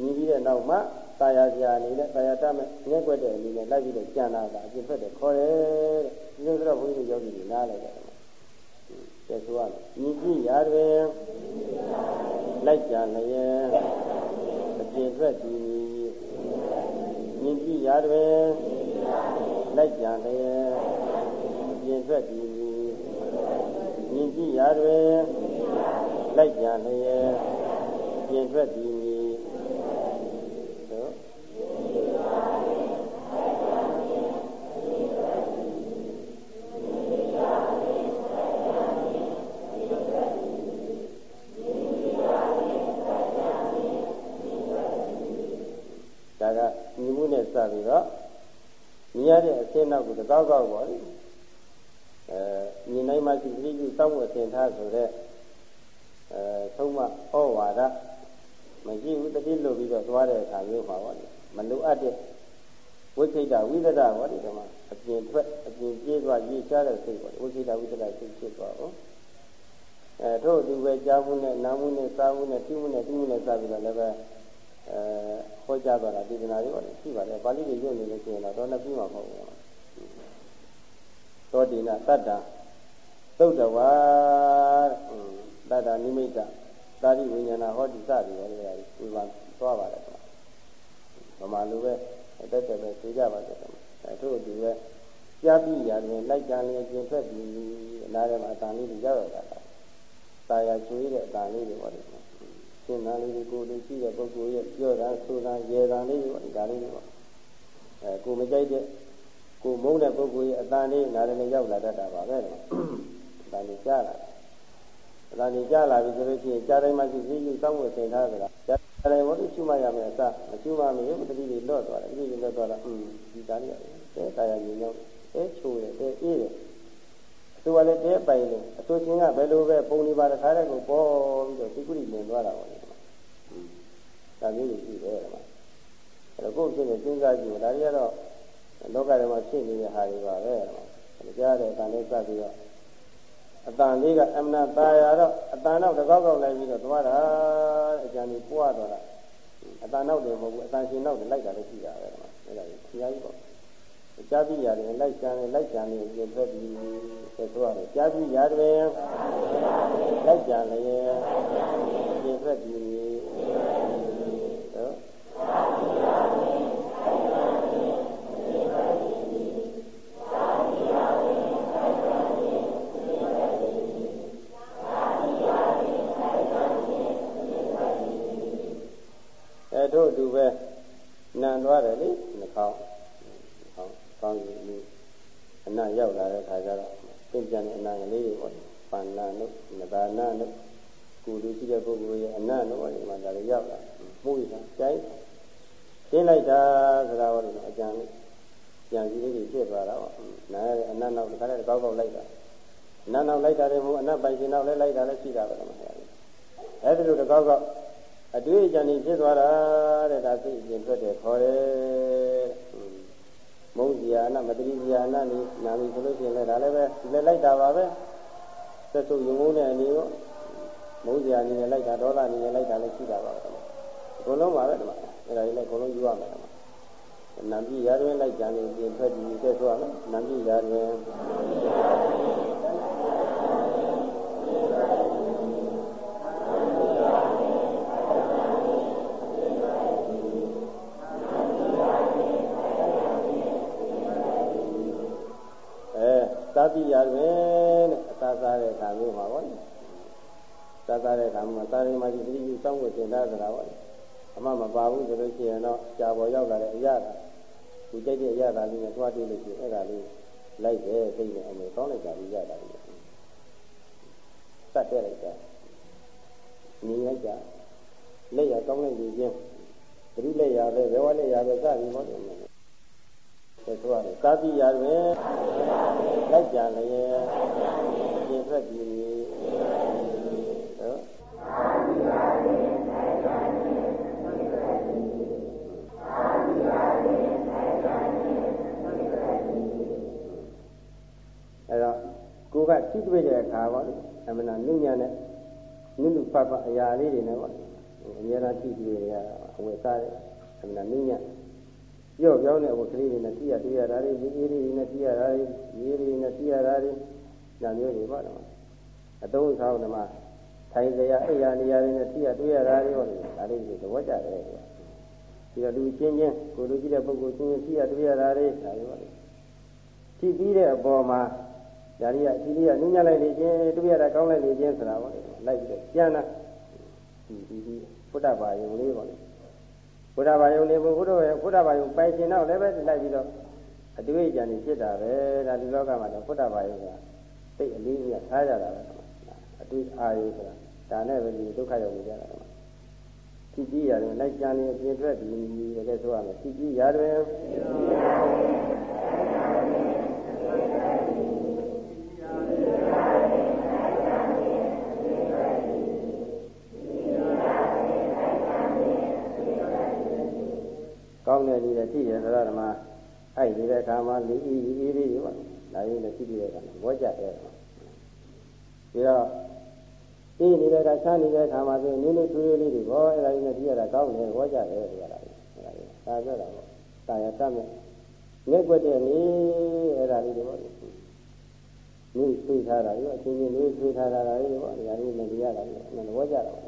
ညီပြီးတဲ့နောက်မှတာယာကြာအနေနဲ့တာယာတမဲ့ငဲ့ွက်တဲ့အနေနဲ့လိုက်ပြီးတော့ကြံတာကအပြင်ထွက်တယ်ခေါ်တယ်တဲ့ဒီလိုဆိုတော့ဘုန်းကြီးတို့ယောဂီတွေနားလိုက်တယ်ကျဆိုရမယ်ညီကြည့်ရာတွင်လိုက်ကြလျက်အပြင်ထွက်သည်ညီကြည့်ရာတွင်လိုက်ကြလျက်အပြင်ထွက်သည်ညီကြည့်ရာတွင်လိုက်ကြလျက်ပြင်ထွက်သည်ပြီးတော့မြင်ရတဲ့အစင်းနော က်ကိုတကောက်ကောက်ပေါ့လေအဲမြင်နိုင်မှရှိသတိပြုစောင့်ဝတ်သင်ထားဆိုတဲ့အဲသုံးမဩဝါဒမရှိဘူးတတိလွတ်ပြီးတော့သွားတဲ့အခါမျိုးပါပေါ့လေမလိုအပ်တဲ့ဝိသိတဝိသဒပေါ့ဒီကမှာအပြင်ထွက်အပြင်ပြေးသွားရေးချတဲ့စိတ်ပေါ့ဝိသိတဝိသဒစိတ်ဖြစ်သွားအောင်အဲတို့သူပဲကြားမှုနဲ့နားမှုနဲ့စားမှုနဲ့ပြုမှုနဲ့ပြုမှုနဲ့စပြီးတော့လည်းပဲအဲဟောကြားသွားတာဒေသနာတွေပေါ့လေရှိပါတယ်ပါဠိတွေရုပ်နေလို့ရှိရင်တော့တော့နှစ်ပြီးမှမဟုတ်ဘူးသော တိနာတတ္တာသုတ်တဝါတတ္တာနိမိတ်တသာရိဝိညာဏဟောတိစသည်ဟောလေးရတယ်ဒီမှာသွားပါတယ်ကွာဗမာလူပဲတက်တက်ပဲသိကြပါတယ်အဲတို့ဒီပဲကြားပြီးရတယ်လိုက်ကြလျင်ပြင်ဖက်ပြီးအနားထဲမှာအတန်လေးတွေရောက်ရတာတာယာကျွေးတဲ့အတန်လေးတွေဟောတယ်ရှင်းတာလေးတွေကိုယ်လေးရှိတဲ့ပုဂ္ဂိုလ်ရဲ့ပြောတာဆိုတာရေတာလေးတွေပေါ့ဒါလေးတွေပေါ့အဲကိုမကြိုက်တဲ့ ကိုမုန်းတဲ့ပုဂ္ဂိုလ်ရဲ့အတန်လေးနားလည်းရောက်လာတတ်တာပါပဲတော့ဒါလေးကြားလာဒါလေးကြားလာပြီဆိုလို့ရှိရင်ကြားတိုင်းမှာရှိပြီးယူစောင့်ဖို့သင်ထားကြတာကြားတိုင်းဘောလို့ရှုမှတ်ရမယ်အစမရှုမှမရဘူးတတိလေးလွတ်သွားတယ်တတိလေးလွတ်သွားတော့อืมဒီသားလေးရတယ်တာယာညင်ရောက်တယ်ချိုးတယ်အေးတယ်သူကလည်းတဲပိုင်လို့အဆိုချင်းကဘယ်လိုပဲပုံနေပါတခါတည်းကိုပေါ်ပြီးတော့ဒီကုရိလင်သွားတာပေါ့လေ။ဒါမျိုးကြီးရှိတယ်ကွာ။အဲ့တော့ကိုယ့်ဖြစ်နေစဉ်းစားကြည့်ဒါတွေကတော့ လောကထဲမှာဖြစ်နေတဲ့ဟာတွေပါပဲကြားတဲ့ကံလေးစပ်ပြီးတော့အတန်လေးကအမနာတာယာတော့အတန်နောက်တကောက်ကောက်လိုက်ပြီးတော့သွားတာအကြံကြီးပွားတော့တာအတန်နောက်တယ်မဟုတ်ဘူးအတန်ရှင်နောက်တယ်လိုက်တာလည်းရှိတာပဲအဲ့ဒါကြီးဆရာကြီးပေါ့ကြားပြီးရတယ်လိုက်ကြံလိုက်ကြံနေပြည့်သွက်ပြီးဆက်သွားတယ်ကြားပြီးရတယ်လိုက်ကြံလည်း တ်နောက်လိုက်တာတွေမဟုတ်အနတ်ပိုင်ရှင်နောက်လည်းလိုက်တာလည်းရှိတာပဲမှာအဲဒီလိုတစ်ကောက်ကောက်အတွေ့အကြံကြီးဖြစ်သွားတာတဲ့ဒါသိအပြင်ထွက်တယ်ခေါ်တယ်မုန်းစီယာအနမတတိစီယာအနနေနာမည်ဆိုလို့ရှိရင်လည်းဒါလည်းပဲဒီလည်းလိုက်တာပါပဲသက်စုယုံငုံတဲ့အနေရောမုန်းစီယာအနေနဲ့လိုက်တာဒေါသအနေနဲ့လိုက်တာလည်းရှိတာပါပဲအကုန်လုံးပါပဲဒီမှာအဲ့ဒါကြီးလည်းအကုန်လုံးယူရမယ်ဒီမှာနံပြည်ရာတွင်လိုက်ကြံနေပြင်ထွက်ပြီးသက်ဆိုရမယ်နံပြည်ရာတွင် တိရတွင်တဲ့အသာစားတဲ့ခါမျိုးမှာပေါ့သာစားတဲ့ခါမှာသာရိမာတိသတိပြုစောင့်ဝတ်တင်တာဆိုတာပေါ့အမှမပါဘူးဆိုလို့ရှိရင်တော့ကြာပေါ်ရောက်လာတဲ့အရာကဒီကြိုက်တဲ့အရာကလေးနဲ့တွားတွေ့လို့ရှိရင်အဲ့ဒါလေးလိုက်တယ်သိနေအမေကောင်းလိုက်တာကြီးရတာလေးစက်တဲ့လိုက်တာညီလိုက်တာလက်ရကောင်းလိုက်ပြီးချင်းသတိလက်ရပဲဘယ်ဝလက်ရပဲစပြီးဟောတယ်ဆိုဆိုရတယ်ကာတိရတွင် လိုက်ကြလျက်ပြင်ထွက်ပြီးဟုတ်အဲ့တော့ကိုကထိတွေ့တဲ့အခါပေါ့အမနာနုညံ့တဲ့နုနုပပအရာလေးတွေနဲ့ပေါ့အများအားကြည့်ပြီးရအဝယ်စားတယ်အမှန်နင်းည ပြော့ပြောင်းတဲ့အဝယ်ကလေးတွေနဲ့ကြည့်ရတွေ့ရတာတွေရေးရေးတွေနဲ့ကြည့်ရတာတွေရေးတွေနဲ့ကြည့်ရတာတွေညာမျိုးတွေပေါ့နော်အတုံးဆောင်ဓမ္မထိုင်ကြရအိယာနေရာတွေနဲ့ကြည့်ရတွေ့ရတာတွေပေါ့လေဒါလေးတွေသဘောကျတယ်ပြီးတော့လူချင်းချင်းကိုလူကြည့်တဲ့ပုဂ္ဂိုလ်ချင်းချင်းကြည့်ရတွေ့ရတာတွေဒါတွေပေါ့လေကြည့်ပြီးတဲ့အပေါ်မှာဒါရီကဒီလေးကနင်းညလိုက်နေခြင်းတွေ့ရတာကောင်းလိုက်နေခြင်းဆိုတာပေါ့လေလိုက်ပြီးတော့ကျန်တာဒီဒီဒီဘုဒ္ဓဘာယုံလေးပေါ့လေ ဘုဒ္ဓဘာယုံလေးဘုရားရဲ့ဘုဒ္ဓဘာယုံပိုင်ရှင်တော့လည်းပဲလိုက်ပြီးတော့အတွေ့အကြံနေဖြစ်တာပဲဒါဒီလောကမှာတော့ဘုဒ္ဓဘာယုံကသိအလေးကြီးထားကြတာပဲအတွေ့အာယုဆိုတာဒါနဲ့ပဲဒီဒုက္ခရောက်နေကြတာကဖြစ်ကြည့်ရတယ်လိုက်ကြံနေအပြင်ထွက်ဒီတကယ်ဆိုရမယ်ဖြစ်ကြည့်ရတယ် ကောင်းတဲ့လူတွေရှိတယ်ဆိုတော့ဓမ္မအဲ့ဒီတဲ့အခါမှာလူဤဤဤလေးပေါ့ဒါရင်းနဲ့ရှိပြီးတဲ့အခါမှာဘောကြတယ်ပြီးတော့အေးနေတဲ့အခါချမ်းနေတဲ့အခါမှာဆိုနည်းနည်းထွေးလေးတွေဘောအဲ့ဒါကြီးနဲ့ကြည့်ရတာကောင်းတယ်ဘောကြတယ်ဆိုတာလေအဲ့ဒါကြီးဒါပြောတာပေါ့တာရတတ်မဲ့ငဲ့ွက်တဲ့နေအဲ့ဒါလေးတွေပေါ့နည်းထွေးထားတာရောအချင်းချင်းနည်းထွေးထားတာလေးပေါ့ဒီဟာလေးနဲ့ကြည့်ရတာလေအဲ့ဒါဘောကြတာပေါ့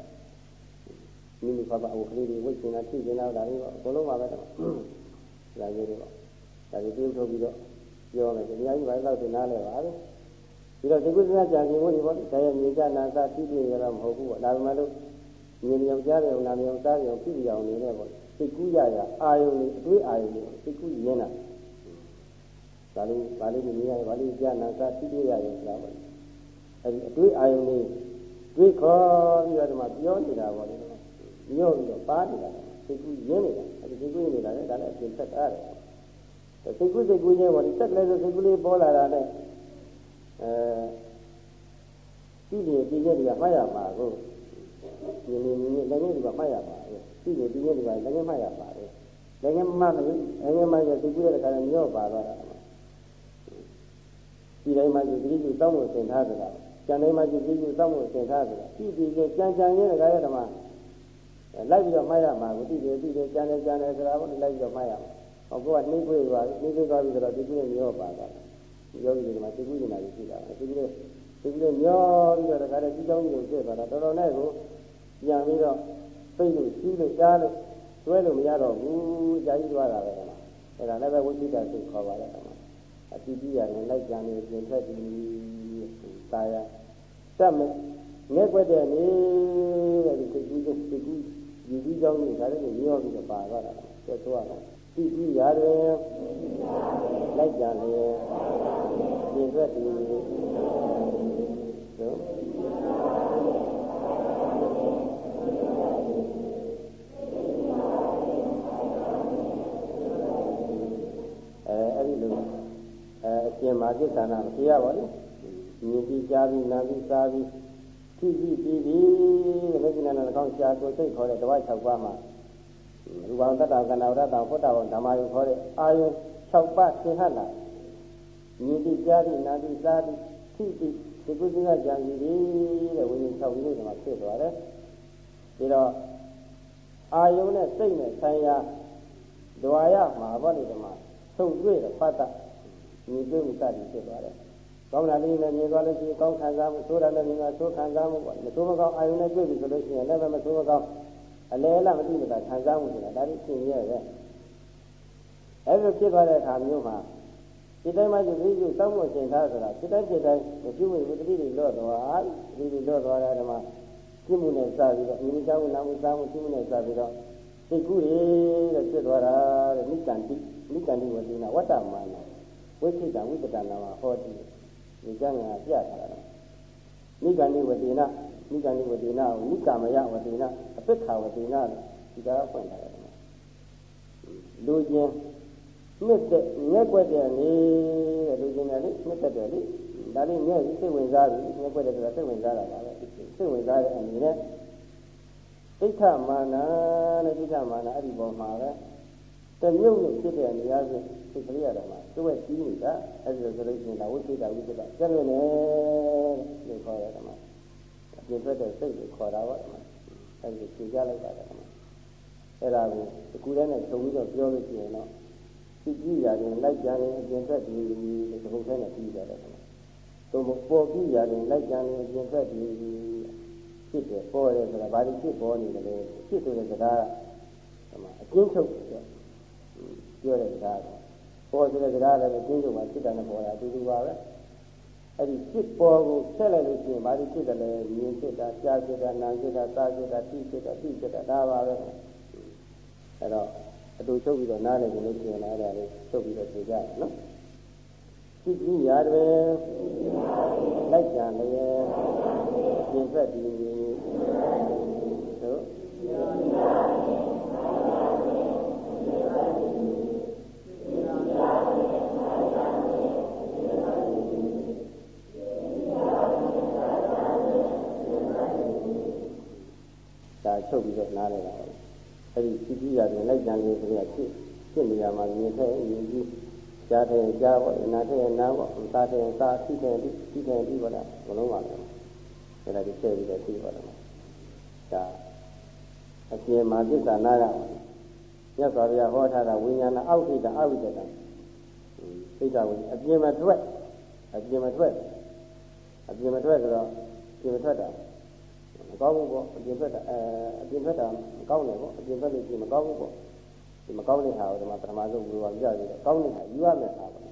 မိမိဘာဘာအဝကလေးတွေဝိတ်ရှင်တာထိရှင်တာဒါလေးပေါ့အကုန်လုံးပါပဲတော့ဒါကြီးတွေပေါ့ဒါကြီးပြုထုတ်ပြီးတော့ပြောမယ်ဒီအများကြီးဘာလို့တင်နားလဲပါလဲပြီးတော့ဒီကုသနာကြံစီဖို့ဒီပေါ့ဒါရဲ့မြေကြနာသာတိတိရတော့မဟုတ်ဘူးပေါ့ဒါပေမဲ့လို့မြေမြောင်ကြားတယ်နာမြောင်စားတယ်ပြည့်အောင်နေနေပေါ့စိတ်ကူးရရအာယုန်လေးအတွေးအာယုန်လေးစိတ်ကူးရင်းတာဒါလေးဒါလေးမြင်ရဘာလေးကြနာသာတိတိရရဆိုတာပေါ့အဲဒီအတွေးအာယုန်လေးတွေးခေါ်ပြီးတော့ဒီမှာပြောနေတာပေါ့လေ ညော့ပြီးတော့ပါနေတာစိတ်ကူးရင်းနေတာအဲဒီစိတ်ကူးရင်းနေတာလည်းဒါလည်းအပြင်ဆက်တာတယ်စိတ်ကူးစိတ်ကူးချင်းပေါ့ဒီဆက်ကလေးဆိုစိတ်ကူးလေးပေါ်လာတာနဲ့အဲဒီဒီဒီရက်တွေကမှတ်ရမှာကိုဒီနေနေလည်းငယ်တွေကမှတ်ရမှာဒီဒီဒီရက်တွေကလည်းငယ်မှတ်ရမှာလေလည်းငယ်မှတ်မယ်လည်းငယ်မှတ်ရစိတ်ကူးရတဲ့ခါနဲ့ညော့ပါသွားတာဒီတိုင်းမှာဒီတိကျတောင်းဖို့သင်ထားကြတာကျန်တိုင်းမှာဒီတိကျတောင်းဖို့သင်ထားကြတာဒီဒီကျကြံကြံရဲ့ခါရတဲ့မှာ လိုက်ပြီးတော့မှတ်ရမှာကိုတိတိတိတိကျန်တယ်ကျန်တယ်ဆိုတာကိုလိုက်ပြီးတော့မှတ်ရမှာဟောကိုကနှိမ့်ခွေသွားနှိမ့်ခွေသွားပြီးတော့ဒီကုနဲ့မျောပါသွားတယ်ယောဂီတွေကမှသိကုနေတာကြီးရှိတာသိကုနဲ့သိကုနဲ့မျောပြီးတော့တခါတည်းဒီကြောင်းကြီးကိုပြည့်သွားတာတော်တော်နဲ့ကိုပြန်ပြီးတော့သိလို့ရှိလို့ကြားလို့တွဲလို့မရတော့ဘူးကြာကြီးသွားတာပဲကွာအဲ့ဒါလည်းပဲဝိသိတစိတ်ခေါ်ပါလေကွာအတိပိယနဲ့လိုက်ကြံနေပြင်ထွက်ပြီးသာယာတတ်မဲ့ငဲ့ွက်တဲ့နေတဲ့ဒီစိတ်ကူးစိတ်ကူး ယူပြီးကြောင်းကြီးဒါလည်းမျောပြီးတော့ပါသွားတာကျက်သွားတာသိပြီးရတယ်လိုက်ကြံနေပြင်ထွက်ပြီးတို့အဲအဲ့ဒီလိုအဲအရှင်မာသစ္စာနာမသိရပါဘူးမြင်ပြီးကြားပြီးနားပြီးစားပြီး သိပြီးပြီးပြီးလက်ကျင်နာကောင်းရှားကိုစိတ်ခေါ်တဲ့တဝါ6ပါးမှာရူပံတတ္တကနာဝရတဖုတ္တဝံဓမ္မယုခေါ်တဲ့အာယု6ပါးသင်ဟလာမြင်ပြီးကြားပြီးနားပြီးစားပြီးသိပြီးဒီကုသကကြံစီတဲ့ဝိညာဉ်6မျိုးတွေမှာဖြစ်သွားတယ်ပြီးတော့အာယုနဲ့စိတ်နဲ့ဆိုင်ရာဒွါရမှာဘောလေဓမ္မဆုံးတွေ့တဲ့ဖတ်တာမြင်တွေ့မှုစသည်ဖြစ်သွားတယ် ကောင်းတာလေးနဲ့မြင်သွားလို့ရှိရင်ကောင်းခံစားမှုဆိုးတာလည်းမြင်တာဆိုးခံစားမှုပေါ့မဆိုးမကောင်းအာယုနဲ့တွေ့ပြီဆိုလို့ရှိရင်လည်းမဆိုးမကောင်းအလဲလားမသိဘူးလားခံစားမှုဆိုတာဒါလေးရှင်းရဲပဲအဲ့လိုဖြစ်သွားတဲ့အခါမျိုးမှာဒီတိုင်းမှာဒီလိုကြီးစောင့်ဖို့ရှင်းထားဆိုတာဒီတိုင်းဖြစ်တိုင်းမပြုဘူးတတိတွေလွတ်သွားတတိတွေလွတ်သွားတဲ့ဓမ္မပြမှုနဲ့စပြီးတော့အမြင်ကြောင်းနာမှုစားမှုပြမှုနဲ့စပြီးတော့စိတ်ကူးရတဲ့ဖြစ်သွားတာတဲ့နိကန္တိနိကန္တိဝတိနာဝတ္တမာနဝိသိတံဝိပတနာမှာဟောတိ ဒီကျမ်းကပြထားတာနိကန္တိဝတိနာနိကန္တိဝတိနာကိုနိကမယဝတိနာအပိက္ခဝတိနာဒီကားဖွင့်ထားတယ်လူချင်းနှစ်တဲ့ငက်ွက်တဲ့နေတဲ့လူချင်းကလေနှစ်သက်တယ်လေဒါလေးငက်စိတ်ဝင်စားပြီငက်ွက်တယ်ဆိုတာစိတ်ဝင်စားတာပါပဲစိတ်ဝင်စားတဲ့အနေနဲ့ဒိဋ္ဌမာနာနဲ့ဒိဋ္ဌမာနာအဲ့ဒီပေါ်မှာပဲတမြုပ်နဲ့ဖြစ်တဲ့နေရာချင်းစိတ်ကလေးရတယ်မှာ သူ့ရဲ့ကြီးနေတာအဲ့ဒီလိုဆိုလို့ရှိရင်ဒါဝိသေတာဝိသေတာကျက်လွင်တယ်လို့ခေါ်ရတယ်မှာအပြင်ထွက်တဲ့စိတ်ကိုခေါ်တာပေါ့မှာအဲဒီဖြေကြလိုက်ပါတယ်ကွာအဲ့ဒါကိုဒီကူထဲနဲ့ခြုံပြီးတော့ပြောလို့ရှိရင်တော့စိတ်ကြီးရတယ်လိုက်ကြရင်အပြင်ထွက်ပြီးလို့ဒီဘုထဲနဲ့ပြီးရတယ်ကွာသို့မဟုတ်ပေါ်ပြီးရတယ်လိုက်ကြရင်အပြင်ထွက်ပြီးဖြစ်တယ်ပေါ်တယ်ဆိုတာဘာလို့ဖြစ်ပေါ်နေတယ်လဲဖြစ်ဆိုတဲ့စကားကဟိုအကျဉ်းချုပ်ပြောတဲ့စကားက ပေါ်ဆိုတဲ့စကားလည်းအကျဉ်းချုပ်မှာဖြစ်တာနဲ့ပေါ်တာအတူတူပါပဲအဲ့ဒီဖြစ်ပေါ်ကိုဆက်လိုက်လို့ရှိရင်ဘာလို့ဖြစ်တယ်လဲမြင်ဖြစ်တာကြားဖြစ်တာနားဖြစ်တာစားဖြစ်တာသိဖြစ်တာသိဖြစ်တာဒါပါပဲအဲ့တော့အတူချုပ်ပြီးတော့နားလည်ကြလို့ရှိရင်လည်းအဲ့ဒါလေးချုပ်ပြီးတော့ဖြေကြရနော်စိတ်ကြီးရတယ်လိုက်ကြံလည်းပြင်ဆက်ပြီးတို့ ဒါချုပ်ပြီးတော့နားလဲတာအဲ့ဒီစိတ်ကြီးရတယ်လိုက်ကြံလေးဆိုရဖြစ်ဖြစ်နေရမှာမြင်တဲ့မြင်ကြီးကြားတဲ့ကြားပေါ့နားတဲ့နားပေါ့စားတဲ့စားသိတဲ့သိသိတဲ့သိပေါ့လားဘလုံးပါလေအဲ့ဒါဒီဆက်ပြီးတော့သိပါတော့ဒါအကျဉ်းမှာသစ္စာနာရမြတ်စွာဘုရားဟောထားတာဝိညာဏအောက်ထိတာအဝိတ္တတာသိတာဝင်အပြင်မထွက်အပြင်မထွက်အပြင်မထွက်ဆိုတော့ပြင်မထွက်တာ မကောင်းဘူးပေါ့အပြင်ထွက်တာအဲအပြင်ထွက်တာမကောင်းတယ်ပေါ့အပြင်ထွက်လို့ရှိရင်မကောင်းဘူးပေါ့ဒီမကောင်းတဲ့ဟာကိုဒီမှာပထမဆုံးဝေဘာပြပြီးတော့ကောင်းတဲ့ဟာယူရမယ်ဟာပေါ့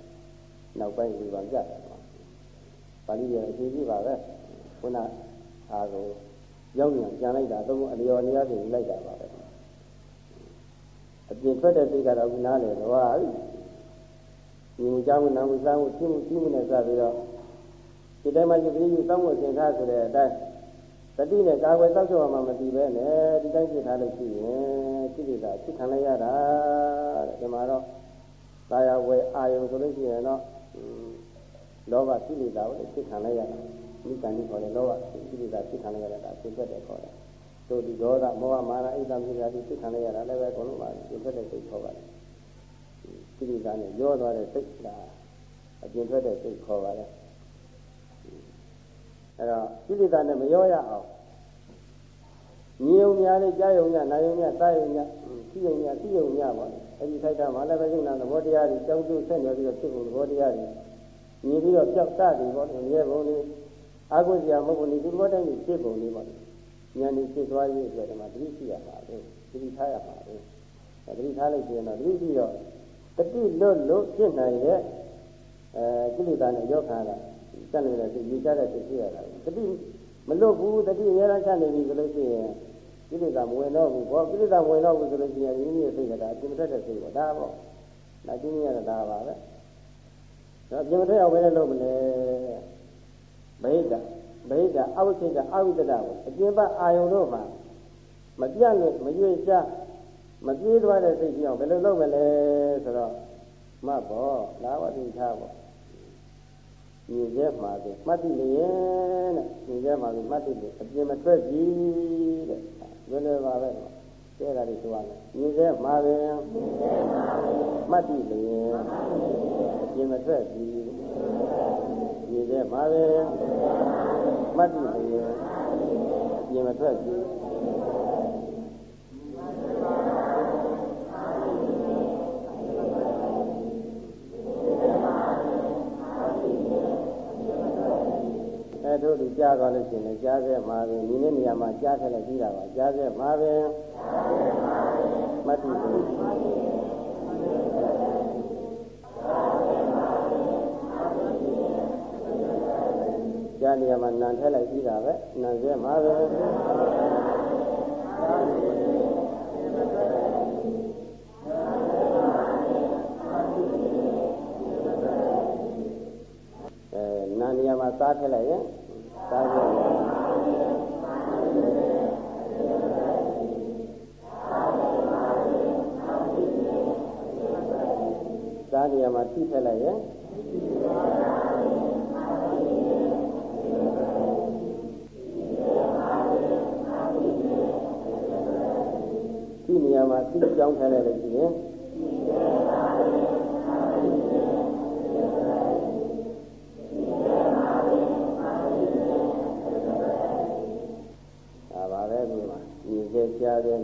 နောက်ပိုင်းဝေဘာပြတယ်ပေါ့ပါဠိရဲ့အခြေကြီးပါပဲခုနဟာကိုရောက်ပြန်ကြံလိုက်တာသုံးအလျော်နေရာပြင်လိုက်တာပါပဲအပြင်ထွက်တဲ့စိတ်ကတော့ခုနားလေတော့ဟာဒီမူကြောင့်နာမူစားမှုရှင်းမှုရှင်းမှုနဲ့စပြီးတော့ဒီတိုင်းမှာယတိယူစောင့်မှုသင်ထားဆိုတဲ့အတိုင်း တတိနဲ့ကာဝယ်သောက်ချောမှမတည်ပဲနဲ့ဒီတိုင်းဖြစ်ထားလို့ရှိရင်ကိလေသာဖြစ်ခံလိုက်ရတာတဲ့ဒီမှာတော့ကာယဝယ်အာယုံဆိုလို့ရှိရင်တော့လောဘကိလေသာကိုဖြစ်ခံလိုက်ရတာဒီကံဒီခေါ်တဲ့လောဘကိလေသာဖြစ်ခံလိုက်ရတာဖြစ်တတ်တယ်ခေါ်တယ်တို့ဒီဒေါသမောဟမာနအိဒါမိဂာတိဖြစ်ခံလိုက်ရတာလည်းပဲအကုန်လုံးပါဖြစ်တတ်တဲ့စိတ်ခေါ်ပါတယ်ကိလေသာနဲ့ရောသွားတဲ့စိတ်ဒါအပြင်ထွက်တဲ့စိတ်ခေါ်ပါတယ် အဲ့တော့ကိလေသာနဲ့မရောရအောင်ညီုံများလေးကြားယုံများနာယုံများသာယုံများသိယုံများသိယုံများပါအဲ့ဒီထိုက်တာမှလည်းပဲယုံနာသဘောတရားတွေကြောင်းကျိုးဆက်နေပြီးတော့ဖြစ်ဖို့သဘောတရားတွေညီပြီးတော့ကြောက်တတ်တယ်ပေါ့မြဲပုံလေးအာဟုစရာမဟုတ်ဘူးဒီသဘောတိုင်းဖြစ်ပုံလေးပေါ့ဉာဏ်ကြီးဖြစ်သွားရေးအတွက်ဒီမှာသတိရှိရပါပဲသတိထားရပါပဲသတိထားလိုက်ရင်တော့သတိရှိတော့တတိလွတ်လို့ဖြစ်နိုင်တဲ့အဲကိလေသာနဲ့ရောခါတာ စက်နေတဲ့စိတ်ကြီးကြတဲ့စိတ်ဖြစ်ရတာတတိမလွတ်ဘူးတတိအများအားချနေပြီဆိုလို့ရှိရင်ကိလေသာမဝင်တော့ဘူးဘောကိလေသာမဝင်တော့ဘူးဆိုလို့ရှိရင်ဒီနည်းစိတ်ကဒါအကျင့်တတ်တဲ့စိတ်ပေါ့ဒါပေါ့ဒါကျင်းရတာဒါပါပဲဒါပြင်မထွက်အောင်ပဲလုပ်မလဲဗိဒ္ဓဗိဒ္ဓအဝိစိတ်ကအဝိတ္တကိုအကျင့်ပတ်အာယုံတို့မှာမပြတ်လို့မရွေ့ချမပြေးသွားတဲ့စိတ်ကြီးအောင်ဘယ်လိုလုပ်မလဲဆိုတော့မှတ်ပေါ့လာဝတိထားပေါ့ ညီကျဲမှာဆိုမှတ်တိလျင်တဲ့ညီကျဲမှာဆိုမှတ်တိလျင်အပြင်မထွက်ပြီတဲ့လွယ်လွယ်ပါပဲကျဲတာတွေဆိုရမယ်ညီကျဲမှာပင်မှတ်တိလျင်အပြင်မထွက်ပြီညီကျဲမှာပင်မှတ်တိလျင်အပြင်မထွက်ပြီအဲ တို့ဒီကြားသွားလို့ရှိရင်ကြားခဲ့မှာပဲဒီနေ့နေရာမှာကြားခဲ့လိုက်ပြီးတာပါကြားခဲ့မှာပဲမတ္တိဘူးကြားနေရာမှာနံထည့်လိုက်ပြီးတာပဲနံခဲ့မှာပဲနာနေရာမှာစားထည့်လိုက်ရင် စားကြစားနေရာမှာထိထည့်လိုက်ရင်ဒီနေရာမှာသိကြောင်းထည့်လိုက်လို့ရှိရင်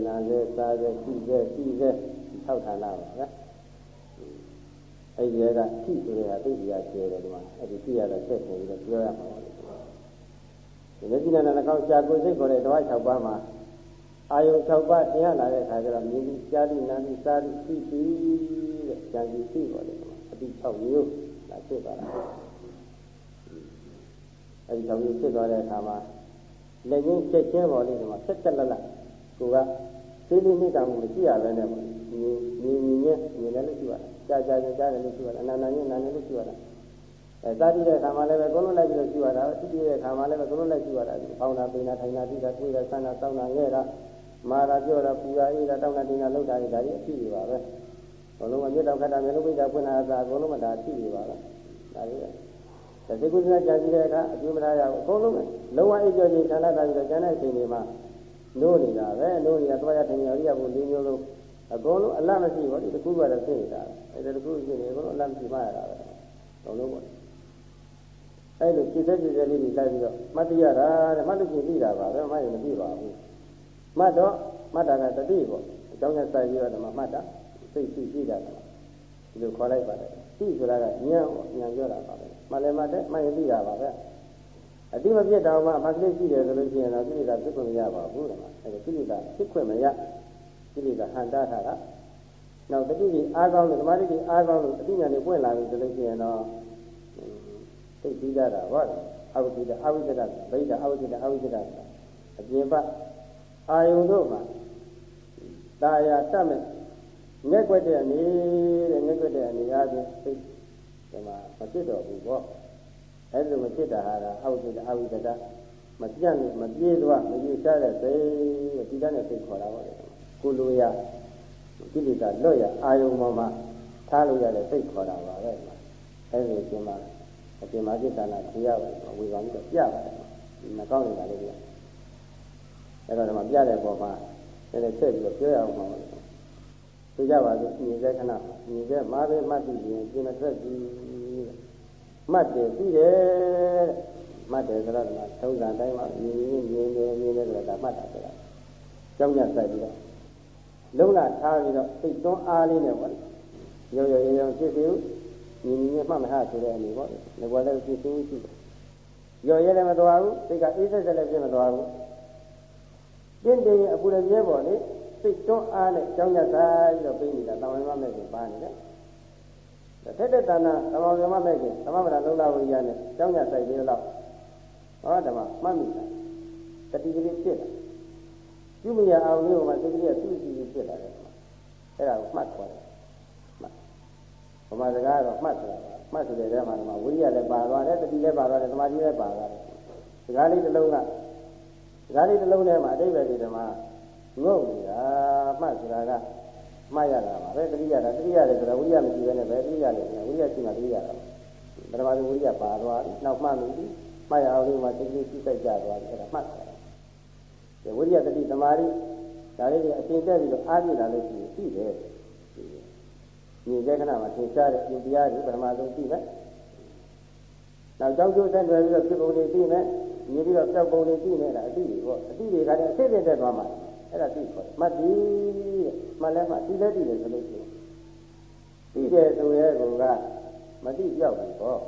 နားတယ်စားတယ်ရှိတယ်ပြီးတယ်ထောက်ဌာနပါပဲအဲ့ဒီကခိဆိုတဲ့ဟာသိပြရကျဲတယ်ဒီမှာအဲ့ဒီသိရတော့ဆက်ပြီးတော့ပြောရမှာပါဒီလက်ရှိနာနာကောင်းရှားကိုစိတ်ခေါ်တဲ့ဓဝါ6ပါးမှာအာယု6ပါးတရားလာတဲ့အခါကျတော့မြင်ပြီးရှားပြီးနားပြီးစားပြီးရှိပြီးတဲ့ဉာဏ်ကြီးသိပေါ်တယ်ဒီမှာအတိ6မျိုးလာဖြစ်သွားတာအဲ့ဒီ6မျိုးဖြစ်သွားတဲ့အခါမှာလက်ချင်းချက်ချင်းပေါ်လေးဒီမှာဆက်တက်လက်လက် ကိုကသိလေးမိတာမှုမရှိရပဲနဲ့ပေါ့မြင်မြင်မြင်မြင်လည်းလို့ရှိပါလားကြာကြာကြာကြာလည်းလို့ရှိပါလားအနာနာနဲ့နာနဲ့လို့ရှိပါလားအဲသာတိတဲ့ခါမှလည်းပဲကိုလုံးလိုက်ပြီးလို့ရှိပါတာသိတိတဲ့ခါမှလည်းပဲကိုလုံးလိုက်ရှိပါတာပေါင်းတာပိန်တာထိုင်တာတိတာတွေးတာဆန်းတာတောင်းတာငဲ့တာမာတာပြောတာပူတာအေးတာတောင်းတာတင်တာလှုပ်တာတွေဒါတွေအဖြစ်တွေပါပဲဘလုံးကမြေတောက်ခတ်တာမြေလုံးပိတ်တာဖွင့်တာအစားအကုန်လုံးကဒါအဖြစ်တွေပါပဲဒါတွေဒါစိတ်ကူးစားကြာကြည့်တဲ့အခါအကျိုးမထားရဘူးအကုန်လုံးပဲလုံးဝအိပ်ကြောခြင်းဌာနတာပြီးတော့ကျန်တဲ့အချိန်တွေမှာ နိုးနေတာပဲနိုးနေတာသွားရထင်ရရိယဘုလေးမျိုးလုံးအကုန်လုံးအလတ်မရှိဘူးဒီတစ်ခုကတော့ဖြစ်နေတာအဲဒါတစ်ခုဖြစ်နေအကုန်လုံးအလတ်မရှိမှရတာပဲအကုန်လုံးပေါ့အဲလိုစိတ်သက်စိတ်သက်လေးတွေလိုက်ပြီးတော့မှတ်တရတာတဲ့မှတ်လို့ရှိရင်ပြီးတာပါပဲမှတ်ရင်မပြီးပါဘူးမှတ်တော့မှတ်တာကတတိပေါ့အကြောင်းနဲ့စိုက်ပြီးတော့ဒီမှာမှတ်တာစိတ်ရှိရှိတာဒီလိုခေါ်လိုက်ပါတယ်သိဆိုတာကဉာဏ်ပေါ့ဉာဏ်ပြောတာပါပဲမှတ်လည်းမှတ်တယ်မှတ်ရင်ပြီးတာပါပဲ အတိမပြတ်တော်မှမှတ်ကလေးရှိတယ်ဆိုလို့ရှိရင်တော့ကိလေသာဖြစ်ခွင့်မရပါဘူးတဲ့မှာအဲဒီကိလေသာဖြစ်ခွင့်မရကိလေသာဟန်တာထားတာနောက်တတိကြီးအားကောင်းလို့ဓမ္မတိကြီးအားကောင်းလို့အတိညာနေပွင့်လာပြီဆိုလို့ရှိရင်တော့သိပြီးကြတာဟုတ်တယ်အဝိဇ္ဇအဝိဇ္ဇဗိဒ္ဓအဝိဇ္ဇအဝိဇ္ဇအပြင်ပအာယုံတို့မှာတာယာတတ်မဲ့ငက်ွက်တဲ့အနေတဲ့ငက်ွက်တဲ့အနေအားဖြင့်သိဒီမှာမဖြစ်တော့ဘူးပေါ့ အဲ့လိုမဖြစ်တာဟာကအဝိဇ္ဇအဝိဇ္ဇမပြတ်လို့မပြေးသွားမပြေးစားတဲ့စိတ်ဒီတန်းနဲ့စိတ်ခေါ်တာပေါ့ကိုလိုရကိလေသာလွတ်ရအာယုံပေါ်မှာထားလို့ရတဲ့စိတ်ခေါ်တာပါပဲအဲ့ဒီအချိန်မှာအပြင်မှာစိတ်တဏ္ဍာဖြေရပါတယ်ဝေဘာပြီးတော့ပြပါတယ်ဒီမကောင်းနေတာလေးကအဲ့တော့ဒီမှာပြတဲ့ပုံမှာလည်းဆက်ပြီးတော့ပြောရအောင်ပါမယ်သိကြပါစို့ညီတဲ့ခဏညီတဲ့မာပဲမှတ်ပြီးရင်ပြင်မထွက်ပြီး မှတ်တယ်ပြီးတယ်မှတ်တယ်ဆိုတော့ဒီမှာသုံးစာတိုင်းမှာညီညီညီနေညီနေဆိုတာမှတ်တာဆိုတာကြောင်းညဆိုင်ပြီးတော့လုံးလာထားပြီးတော့စိတ်သွန်းအားလေးနဲ့ပေါ့ရောရောရောရောဖြစ်စီညီညီနဲ့မှတ်မထားဆိုတဲ့အနေပေါ့လေဘောလည်းဖြစ်စီရှိတယ်ရောရဲလည်းမတော်ဘူးစိတ်ကအေးဆက်ဆက်လည်းဖြစ်မတော်ဘူးပြင်းတင်အပူလည်းရဲပေါ့လေစိတ်တွန်းအားနဲ့ကြောင်းရဆိုင်ပြီးတော့ပြနေတာတမန်မမဲ့ကိုပါနေတယ် ထက်တဲ့တဏ္ဍတမောင်မမဲ့ခင်သမဗရာလုံးလာဝိရနဲ့ကြောင်းရဆိုင်ပြီးတော့ဟောဓမ္မမှတ်မိတာတတိကလေးဖြစ်လာပြုမရအောင်လို့မှစိတ်ကလေးကသူ့စီဖြစ်လာတယ်အဲ့ဒါကိုမှတ်ခေါ်တယ်မှတ်ဘုမာစကားကတော့မှတ်ဆိုတာမှတ်ဆိုတဲ့ထဲမှာဝိရိယလည်းပါသွားတယ်တတိလည်းပါသွားတယ်သမာဓိလည်းပါသွားတယ်စကားလေးတစ်လုံးကစကားလေးတစ်လုံးထဲမှာအတိပ္ပယ်ဒီဓမ္မငုတ်နေတာမှတ်ဆိုတာက မှတ်ရတာပါပဲတတိယတာတတိယတယ်ဆိုတော့ဝိရိယမရှိဘဲနဲ့ပဲတတိယတယ်ဝိရိယရှိမှတတိယတာပထမဆုံးဝိရိယပါသွားပြီနောက်မှတ်လို့မှတ်ရအောင်လို့မှစိတ်ကြီးစိတ်ကြသွားပြီအဲ့ဒါမှတ်တယ်ဝိရိယတတိသမာဓိဒါလေးတွေအရှင်တက်ပြီးတော့အားပြလာလို့ရှိရင်ရှိတယ်ညီတဲ့ခဏမှာသင်ရှားတဲ့ဉာဏ်တရားတွေပထမဆုံးရှိမယ်နောက်ကြောက်ကြိုးဆက်တွယ်ပြီးတော့ဖြစ်ပုံတွေသိမယ်မြင်ပြီးတော့ကြောက်ပုံတွေသိနေတာအတိတွေပေါ့အတိတွေကလည်းအစစ်စစ်တက်သွားမှာ အဲ့ဒါသိခေါ်မှတ်ပြီတဲ့မှလည်းမှသိလဲသိတယ်ဆိုလို့ရှိရင်သိတယ်ဆိုရဲကမသိပြောက်ဘူးပေါ့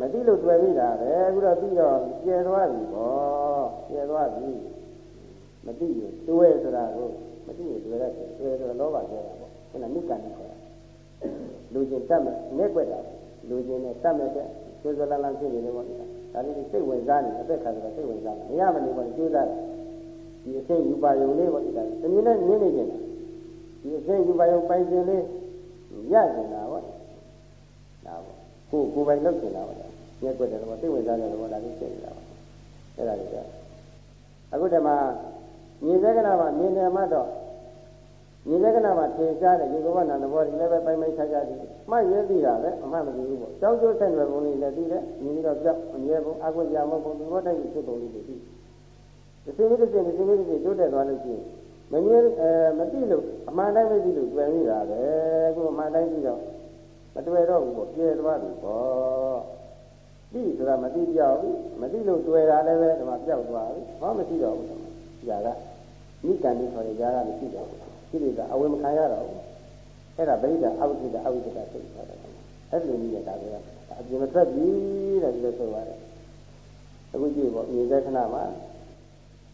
မသိလို့တွေ့မိတာပဲအခုတော့သိတော့ကျယ်သွားပြီပေါ့ကျယ်သွားပြီမသိရင်တွေ့ဆိုတာကိုမသိရင်တွေ့ရတယ်တွေ့ဆိုတော့လောဘကျဲတာပေါ့ခုနနိကံနဲ့ခေါ်တာလူချင်းတတ်မဲ့နဲ့ွက်တာလူချင်းနဲ့တတ်မဲ့တဲ့ကျွဇလလန်းဖြစ်နေတယ်ပေါ့ဒါလေးစိတ်ဝင်စားနေအသက်ခါဆိုတော့စိတ်ဝင်စားမရမနေပေါ့ကျိုးစား ဒီအစိတ်ယူပါယုံလေးပေါ့ဒီကတမင်းနဲ့နင်းနေကြတာဒီအစိတ်ယူပါယုံပိုင်ခြင်းလေးရကျင်တာပေါ့ဒါပေါ့ကိုကိုပိုင်လုပ်ကျင်တာပေါ့ရက်ွက်တယ်တော့စိတ်ဝင်စားတယ်တော့ဒါလေးဖြစ်နေတာပေါ့အဲ့ဒါလေးကအခုတည်းမှာမြင်တဲ့ကနာမှာမြင်တယ်မှတော့မြင်တဲ့ကနာမှာထင်ရှားတဲ့ဒီကဘနာသဘောတွေလည်းပဲပိုင်ပိုင်ခြားခြားဒီမှတ်ရသိတာပဲအမှန်မသိဘူးပေါ့ကြောက်ကြိုးဆက်နွယ်ပုံလေးလည်းသိတယ်မြင်ပြီးတော့ကြောက်အမြဲပုံအကွက်ကြမဟုတ်ဘူးဒီဘောတိုင်းဖြစ်ပုံလေးတွေသိ ဒီစိတ်လေးတစ်စိတ်ဒီစိတ်လေးတစ်စိတ်တိုးတက်သွားလို့ရှိရင်မမြင်အဲမသိလို့အမှန်တိုင်းမသိလို့တွေ့မိတာပဲအခုအမှန်တိုင်းသိတော့မတွေ့တော့ဘူးပေါ့ပြဲသွားပြီပေါ့သိဆိုတာမသိပြောက်ဘူးမသိလို့တွေ့တာလည်းပဲဒီမှာပျောက်သွားပြီဘာမှမရှိတော့ဘူးຢာကနိကံဒီခေါ်တဲ့ຢာကမရှိတော့ဘူးကိလေသာအဝေမခံရတော့ဘူးအဲ့ဒါဗိဓာအဝိဒ္ဓအဝိဒ္ဓစိတ်ခေါ်တယ်အဲ့လိုနည်းနဲ့ဒါပဲအပြင်မထွက်ပြီတဲ့ဒီလိုဆိုပါတယ်အခုကြည့်ပေါ့မြေသက်ခဏမှာ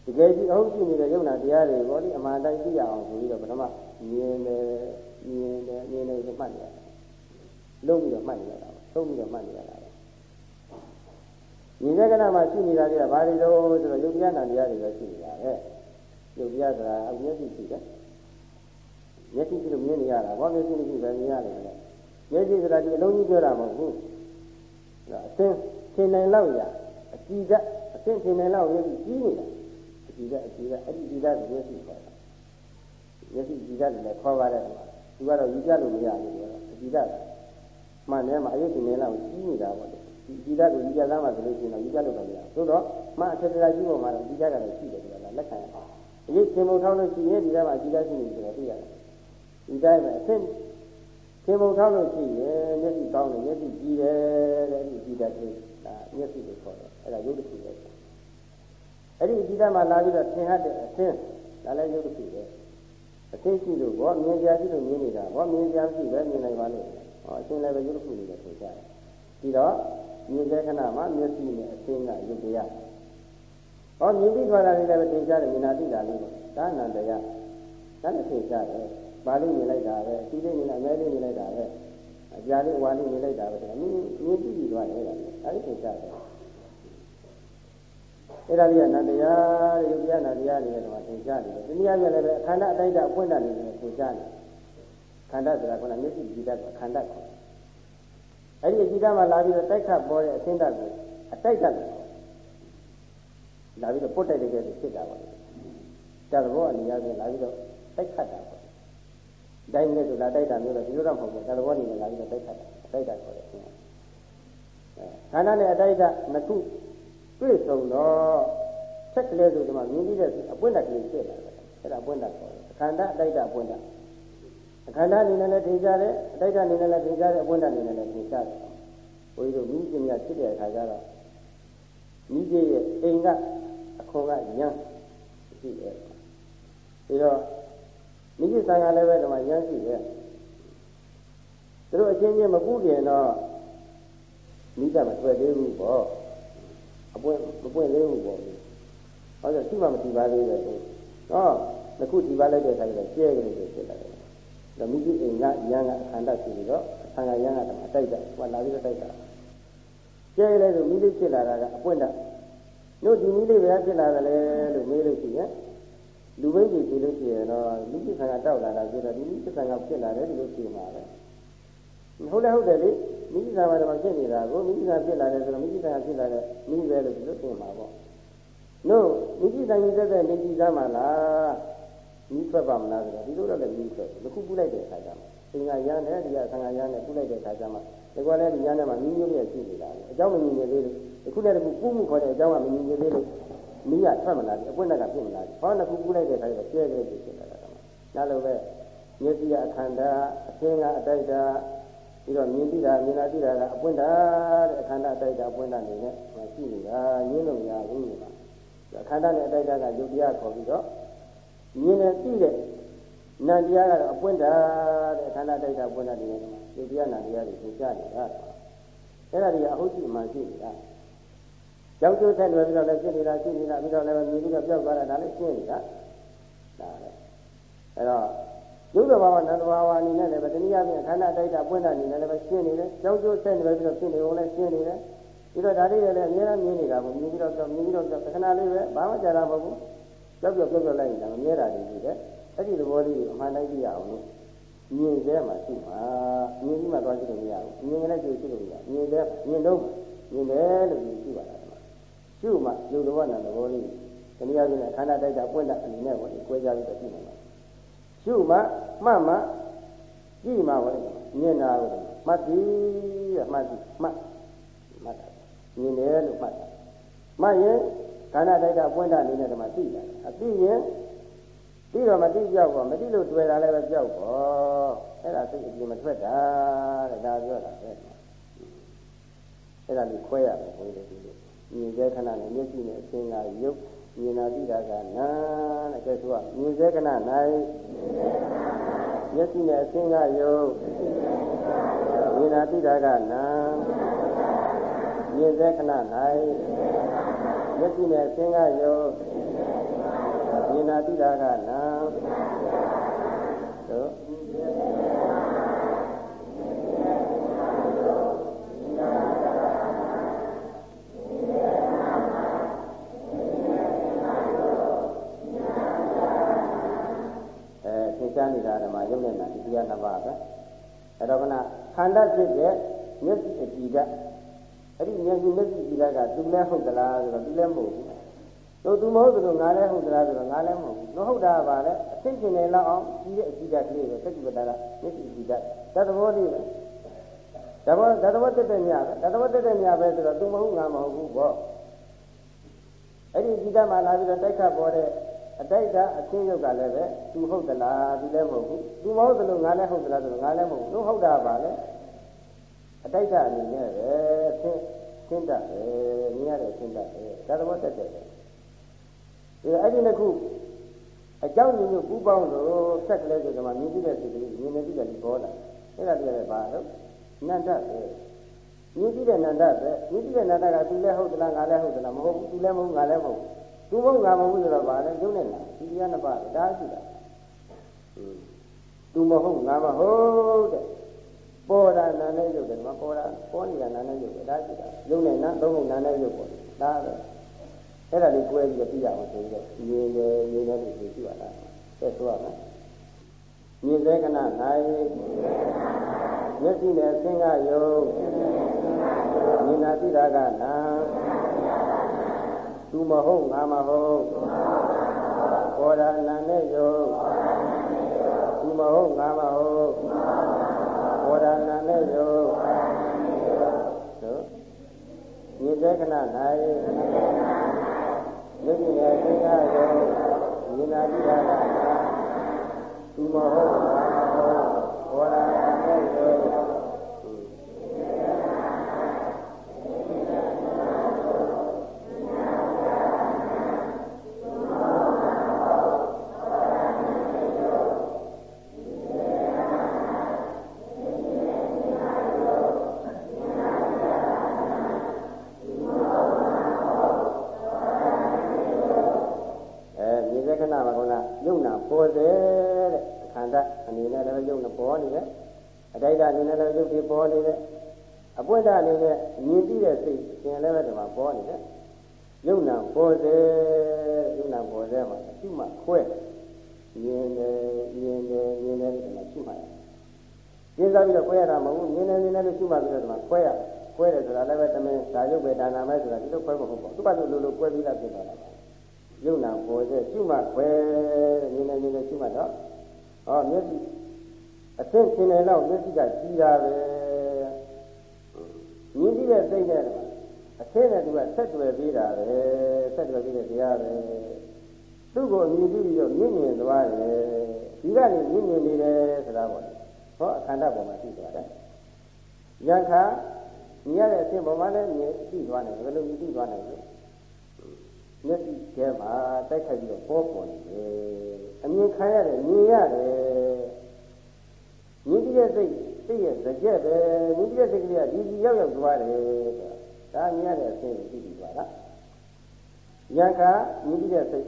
တကယ်ကြီးအဟုတ်ရှိနေတဲ့ယုံနာတရားတွေပေါ့ဒီအမှန်တိုင်းသိရအောင်ဆိုပြီးတော့ပထမမြင်တယ်မြင်တယ်မြင်တယ်ဆိုမှတ်နေရတယ်လုံးပြီးတော့မှတ်နေရတာသုံးပြီးတော့မှတ်နေရတာမြင်တဲ့ကဏ္ဍမှာရှိနေတာတွေကဘာတွေတော့ဆိုတော့ယုတ်တရားနာတရားတွေပဲရှိနေတာပဲယုတ်တရားဆိုတာအမျက်ရှိရှိတယ်မျက်စိကြည့်လို့မြင်နေရတာဘာမျက်စိမရှိပဲမြင်ရတယ်လေမျက်စိဆိုတာဒီအလုံးကြီးပြောတာမဟုတ်ဘူးအစင်းထင်နိုင်လောက်ရအကြည့်ကအစင်းထင်နိုင်လောက်မျက်စိကြီးနေတာ အကြည့်ကအကြည့်ကအဲ့ဒီကြည့်တဲ့မျက်စိခေါ်တာမျက်စိကြည့်တဲ့လည်းခေါ်ပါတယ်သူကတော့ယူကြလို့မရဘူးကွာအကြည့်တဲ့မှန်တယ်မှာအယုတ်ထင်နိုင်လောက်ကြီးနေတာပေါ့ဒီကြည့်တဲ့ကိုယူကြသားမှဆိုလို့ရှိရင်တော့ယူကြလို့တော့မရဘူးသို့တော့မှအထက်ထကြီးပေါ်မှာတော့ကြည့်တဲ့ကလည်းရှိတယ်ဆိုတာလက်ခံရအောင်အယုတ်သင်္ဘောထောင်းလို့ရှိရင်ဒီကမှာကြည့်တဲ့ရှိနေတယ်ဆိုတော့သိရတယ်ဒီတိုင်းပဲအဆင့်သင်္ဘောထောင်းလို့ရှိရင်မျက်စိကောင်းတယ်မျက်စိကြည့်တယ်တဲ့ဒီကြည့်တဲ့ကိဒါမျက်စိကိုခေါ်တယ်အဲ့ဒါရုပ်တစ်ခုပဲ အဲ့ဒီကြည့်တဲ့မှာလာပြီးတော့သင်ဟတ်တဲ့အဆင့်ဒါလည်းရုပ်တစ်ခုပဲအဆင့်ရှိလို့ဘောမြင်ကြရှိလို့မြင်နေတာဘောမြင်ကြရှိပဲမြင်နိုင်ပါလို့ဟောအဆင့်လည်းပဲရုပ်တစ်ခုနေတယ်ဆိုကြတယ်ပြီးတော့မြင်တဲ့ခဏမှာမျက်စိနဲ့အဆင့်ကရုပ်တရားဟောမြင်ပြီးသွားတာလည်းပဲသင်ကြားတယ်မြင်တာသိတာလေးပေါ့ဒါနန္တရားဒါနဲ့သင်ကြားတယ်ပါဠိမြင်လိုက်တာပဲအစီလေးမြင်လိုက်အမဲလေးမြင်လိုက်တာပဲအကြာလေးဝါလေးမြင်လိုက်တာပဲဒါမြင်မြင်ကြည့်ပြီးသွားတယ်ဒါအဲ့ဒီသင်ကြားတယ် အဲ့ဒါလေးကနန္တရားတဲ့ယုတ်တရားနန္တရားတွေကတော့သင်ကြားတယ်ဒီနည်းအားဖြင့်လည်းအခန္ဓာအတိုက်တာအပွင့်တာနေတယ်သင်ကြားတယ်ခန္ဓာဆိုတာကမျက်စိကြည့်တတ်တယ်ခန္ဓာခေါ်အဲ့ဒီကြည်ဓာတ်မှာလာပြီးတော့တိုက်ခတ်ပေါ်တဲ့အသင်းဓာတ်ကိုအတိုက်ဓာတ်ကိုလာပြီးတော့ပုတ်တိုက်တဲ့ကဲဖြစ်တာပါလေ။ဒါသဘောအနေအချင်းလာပြီးတော့တိုက်ခတ်တာပေါ့။တိုင်းနဲ့ဆိုလာတိုက်တာမျိုးတော့ဒီလိုတော့မဟုတ်ဘူး။ဒါသဘောအနေနဲ့လာပြီးတော့တိုက်ခတ်တာ။တိုက်တာခေါ်တယ်။အဲခန္ဓာနဲ့အတိုက်ဓာတ်နှစ်ခု တွေ့ဆုံတော့ချက်ကလေးဆိုဒီမှာမြင်ပြီးတဲ့အပွင့်ဓာတ်ကလေးဖြစ်လာတယ်။အဲ့ဒါအပွင့်ဓာတ်ခေါ်တယ်။ခန္ဓာအတိုက်ဓာတ်အပွင့်ဓာတ်အခန္ဓာအနေနဲ့လည်းထင်ရှားတယ်အတိုက်ဓာတ်အနေနဲ့လည်းထင်ရှားတယ်အပွင့်ဓာတ်အနေနဲ့လည်းထင်ရှားတယ်ဘုန်းကြီးတို့မိကျင်မြဖြစ်တဲ့အခါကျတော့မိကျရဲ့အိမ်ကအခွန်ကရမ်းရှိတယ်ပြီးတော့မိကျဆိုင်ကလည်းပဲဒီမှာရမ်းရှိတယ်သူတို့အချင်းချင်းမကူပြင်တော့မိကမတွေ့သေးဘူးပေါ့ အပွင့်မပွင့်သေးဘူးပေါ့ဟောဆိုရှိမှမတည်ပါသေးတယ်ဆိုတော့တစ်ခုတည်ပါလိုက်တဲ့အခါကျတော့ကျဲကလေးတွေဖြစ်လာတယ်။ဒါမိကြီးအိမ်ကရန်ကအခန္ဓာရှိပြီးတော့အခန္ဓာရန်ကတော့အတိုက်တာဟိုလာပြီးတော့တိုက်တာ။ကျဲလဲဆိုမိလေးဖြစ်လာတာကအပွင့်တာ။တို့ဒီမိလေးဘယ်ဖြစ်လာသလဲလို့မေးလို့ရှိရင်လူဘိန်းကြီးကြည့်လို့ရှိရင်တော့မိကြီးဆံကတောက်လာတာဆိုတော့ဒီမိကြီးဆံကဖြစ်လာတယ်ဒီလိုဖြစ်မှာပဲ။ ဟုတ်လဲဟုတ်တယ်လေမိကြီးဆံမှာတော့ဖြစ်နေတာကိုမိကြီးဆံဖြစ်လာတယ်ဆိုတော့မိကြီးဆံကဖြစ်လာတဲ့မိပဲလို့ဒီလိုထင်မှာပေါ့။တို့မိကြီးဆံကြီးသက်သက်နေကြည့်သားမှာလား။နီးထွက်ပါမလားဆိုတော့ဒီလိုတော့လည်းနီးထွက်တယ်ခုပူလိုက်တဲ့အခါကျမှသင်္ဃာရမ်းနဲ့ဒီကသံဃာရမ်းနဲ့ပူလိုက်တဲ့အခါကျမှဒီကွာလည်းဒီရမ်းနဲ့မှနီးမျိုးလေးရှိနေတာလေအเจ้าမမြင်နေသေးလို့အခုလည်းဒီပူမှုခေါ်တဲ့အเจ้าကမမြင်နေသေးလို့နီးရထွက်မလာဘူးအပွင့်တက်ကဖြစ်မလာဘူးဘာလို့ခုပူလိုက်တဲ့အခါကျတော့ကျဲကြဲဖြစ်လာတာကမှနားလို့ပဲမျက်စိကအခန္ဓာအသင်ကအတိုက်တာ ပြီးတော့မြင်သိတာမြင်လာသိတာကအပွင့်တာတဲ့အခန္ဓာအတိုက်တာအပွင့်တာနေနဲ့ရှိနေတာငင်းလို့မရဘူးကွာအခန္ဓာနဲ့အတိုက်တာကယုတ်တရားခေါ်ပြီးတော့မြင်တယ်သိတယ်နံတရားကတော့အပွင့်တာတဲ့ခန္ဓာတိုက်တာပွင့်တာဒီလိုဒီတရားနံတရားတွေသင်ကြားနေတာအဲ့ဒါတွေအဟုတ်ရှိမှရှိနေတာကြောက်ကြိုးဆက်လွယ်ပြီးတော့လည်းဖြစ်နေတာရှိနေတာပြီးတော့လည်းမြင်ပြီးတော့ပြောက်သွားတာဒါလည်းရှင်းနေတာဒါပဲအဲ့တော့ ယုတ်တဘာဝနန္တဘာဝအနေနဲ့လည်းပဲတနည်းအားဖြင့်ခန္ဓာတိုက်တာပွင့်တာအနေနဲ့လည်းပဲရှင်းနေတယ်ကြောက်ကြိုးဆက်နေပြီးတော့ဖြစ်နေုံလည်းရှင်းနေတယ်ပြီးတော့ဒါတွေလည်းအများအားမြင်နေတာကိုမြင်ပြီးတော့မြင်ပြီးတော့သက္ကနာလေးပဲဘာမှကြားတာမဟုတ်ဘူးကြောက်ကြောက်ကြောက်ကြောက်လိုက်ရင်တော့မြဲတာတွေရှိတယ်အဲ့ဒီသဘောလေးကိုအမှန်တိုင်းကြည့်ရအောင်လို့မြင်သေးမှရှိမှာမြင်ပြီးမှသွားကြည့်လို့မရဘူးမြင်လည်းကြည့်ရှိလို့မရမြင်သေးမြင်တော့မြင်တယ်လို့ကြည့်ပါလားရှုမှယုတ်တော်နာသဘောလေးတနည်းအားဖြင့်ခန္ဓာတိုက်တာပွင့်တာအနေနဲ့ပေါ့လေကိုယ်ကြပြီးတော့ကြည့်နိုင်ပါ ရှုမှမှတ်မှကြည့်မှပေါ့လေမြင်တာကိုမှတ်ပြီးမှတ်ပြီးမှတ်မှတ်တာမြင်တယ်လို့မှတ်တာမှတ်ရင်ခန္ဓာတိုက်တာပွင့်တာအနေနဲ့တမသိတာအသိရင်ပြီးတော့မသိကြောက်တော့မသိလို့တွေ့တာလည်းပဲကြောက်တော့အဲ့ဒါစိတ်အပြင်မထွက်တာတဲ့ဒါပြောတာပဲအဲ့ဒါလေးခွဲရမယ်ဘုရားဒီလိုမြင်တဲ့ခဏနဲ့မျက်စိနဲ့အသင်္ကာရုပ် မြင်နာတိတာကနာတဲ့ကဲဆိုကမြင်စေကနာ၌မျက်စိနဲ့အသင်္ကယုတ်မြင်နာတိတာကနာမြင်စေကနာ၌မျက်စိနဲ့အသင်္ကယုတ်မြင်နာတိတာကနာတို့ရှားနေတာဓမ္မရုပ်နဲ့နာဒီ တရားနှစ်ပါးပဲအဲ့တော့ကနခန္ဓာဖြစ်တဲ့မျက်စိအကြည့်ကအဲ့ဒီမျက်စိမျက်စိကြည့်ကသူလည်းဟုတ်သလားဆိုတော့သူလည်းမဟုတ်ဘူးတို့သူမဟုတ်သလိုငါလည်းဟုတ်သလားဆိုတော့ငါလည်းမဟုတ်ဘူးမဟုတ်တာပါလေအသိဉာဏ်နဲ့လောက်အောင်ကြည့်တဲ့အကြည့်ကကလေးပဲသက္ကိပတ္တကမျက်စိကြည့်ကတသဘောလေးပဲတဘောတသဘောတက်တဲ့ညပဲတသဘောတက်တဲ့ညပဲဆိုတော့သူမဟုတ်ငါမဟုတ်ဘူးပေါ့အဲ့ဒီကြည့်တတ်မှလာပြီးတော့တိုက်ခတ်ပေါ်တဲ့ အတိုက်ကအချင်းရုပ်ကလည်းပဲသူဟုတ်သလားသူလည်းမဟုတ်ဘူးသူမဟုတ်သလိုငါလည်းဟုတ်သလားဆိုတော့ငါလည်းမဟုတ်ဘူးလို့ဟုတ်တာပါလေအတိုက်ကအအနေနဲ့ပဲဆင်းဆင်းတတ်ပဲမြင်ရတဲ့ဆင်းတတ်ပဲဒါသဘောတက်တယ်ဒီအဲ့ဒီနှစ်ခုအကြောင်းညွှန်ပူပေါင်းလို့ဆက်ကလေးဆိုတော့မြင်ကြည့်တဲ့စိတ်ကလေးမြင်နေကြည့်တယ်ဒီဘောလာအဲ့ဒါပြရတယ်ပါတော့နန္ဒပဲမြင်ကြည့်တဲ့နန္ဒပဲမြင်ကြည့်တဲ့နန္ဒကသူလည်းဟုတ်သလားငါလည်းဟုတ်သလားမဟုတ်ဘူးသူလည်းမဟုတ်ငါလည်းမဟုတ်ဘူး သူမဟုတ်ငါမဟုတ်ဆိုတော့ဗာလဲကျုံးနေတာဒီတရားနှစ်ပါးဒါရှိတာသူမဟုတ်ငါမဟုတ်တဲ့ပေါ်တာနာနဲ့ရုပ်တယ်ဒီမှာပေါ်တာပေါ်နေတာနာနဲ့ရုပ်ပဲဒါရှိတာရုပ်နဲ့နာသုံးဖို့နာနဲ့ရုပ်ပေါ့ဒါပဲအဲ့ဒါလေးကွဲပြီးတော့ပြရအောင်ဆိုပြီးတော့ရေရေရေနဲ့ဒီလိုကြည့်ရတာဆက်ဆိုရမယ်မြင်စေကနာ၌မျက်စိနဲ့ဆင်းကယုံမြင်နာသိတာကနာ သူမဟုတ်ငါမဟုတ်ဘောဓနာနဲ့ယောသူမဟုတ်ငါမဟုတ်ဘောဓနာနဲ့ယောတို့ညီတဲ့ခဏ၌မြစ်ရဲ့သိရယောညီနာတိဟာကသူမဟုတ်ငါမဟုတ်ဘောဓ လည်းရုပ်တွေပေါ်နေတယ်အပွင့်တာအနေနဲ့မြင်သိတဲ့စိတ်ရှင်လည်းပဲဒီမှာပေါ်နေတယ်ရုပ်နာပေါ်စေရုပ်နာပေါ်စေမှာရှိမှခွဲမြင်တယ်မြင်တယ်မြင်တယ်ဒီမှာရှိမှရတယ်စဉ်းစားပြီးတော့ခွဲရတာမဟုတ်ဘူးမြင်တယ်မြင်တယ်လို့ရှိမှပြီးတော့ဒီမှာခွဲရခွဲတယ်ဆိုတာလည်းပဲတမင်ဒါရုပ်ပဲဒါနာမဲဆိုတာဒီလိုခွဲဖို့မဟုတ်ဘူးသူကလိုလိုခွဲပြီးသားဖြစ်သွားတာယုံနာပေါ်တဲ့ရှုမှခွဲနေနေနေနေရှုမှတော့ဟောမျက်စိ အသင့်ရှင်နေတော့မျက်စိကကြီးတာပဲမြင်ကြည့်တဲ့စိတ်နဲ့အသင့်နဲ့သူကဆက်တွယ်ပေးတာပဲဆက်တွယ်ပေးတဲ့တရားပဲသူ့ကိုအမြင်ကြည့်ပြီးတော့မြင်မြင်သွားတယ်ဒီကနေမြင်မြင်နေတယ်ဆိုတာပေါ့ဟောအခန္ဓာပေါ်မှာသိသွားတယ်ယံခါမြင်ရတဲ့အသင့်ပေါ်မှာလည်းမြင်သိသွားတယ်ဘယ်လိုမြင်သိသွားနိုင်လဲမျက်စိထဲမှာတိုက်ခိုက်ပြီးတော့ပေါ်ပေါ်နေတယ်အမြင်ခံရတယ်မြင်ရတယ် မြင်ကြည့်တဲ့စိတ်စိတ်ရဲ့ကြက်ပဲမြင်ကြည့်တဲ့စိတ်ကလေးကဒီဒီရောက်ရောက်သွားတယ်ဆိုတာဒါမြင်ရတဲ့အဆင်းကိုသိပြီးသွားတာယံခါမြင်ကြည့်တဲ့စိတ်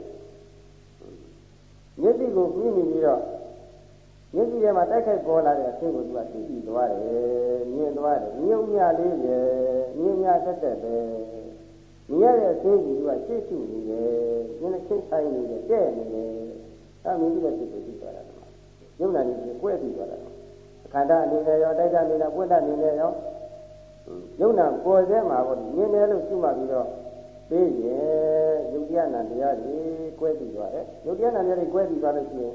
မျက်စိကိုပြီးနေပြီးတော့မျက်စိထဲမှာတိုက်ခိုက်ပေါ်လာတဲ့အဆင်းကိုသူကသိပြီးသွားတယ်မြင်သွားတယ်မြုံမြလေးပဲမြင်မြတက်တက်ပဲမြင်ရတဲ့အသေးကြီးကရှေ့ရှုနေတယ်။ဉာဏ်ချိတ်ဆိုင်နေတယ်၊တဲ့နေတယ်။အဲမြင်ပြီးတဲ့စိတ်ကိုသိသွားတာက။ယုံနာနေပြီးကွဲပြီးသွားတာ။အ ခန္ဓာအနေနဲ့ရောတိုက်တာအနေနဲ့ပွင့်တာအနေနဲ့ရောယုံနာပေါ်စေမှာပေါ့မြင်တယ်လို့ရှုမှပြီးတော့ပြီးရင်ယုတ်တရားနာတရားတွေကွဲပြီးသွားတယ်။ယုတ်တရားနာတရားတွေကွဲပြီးသွားလို့ရှိရင်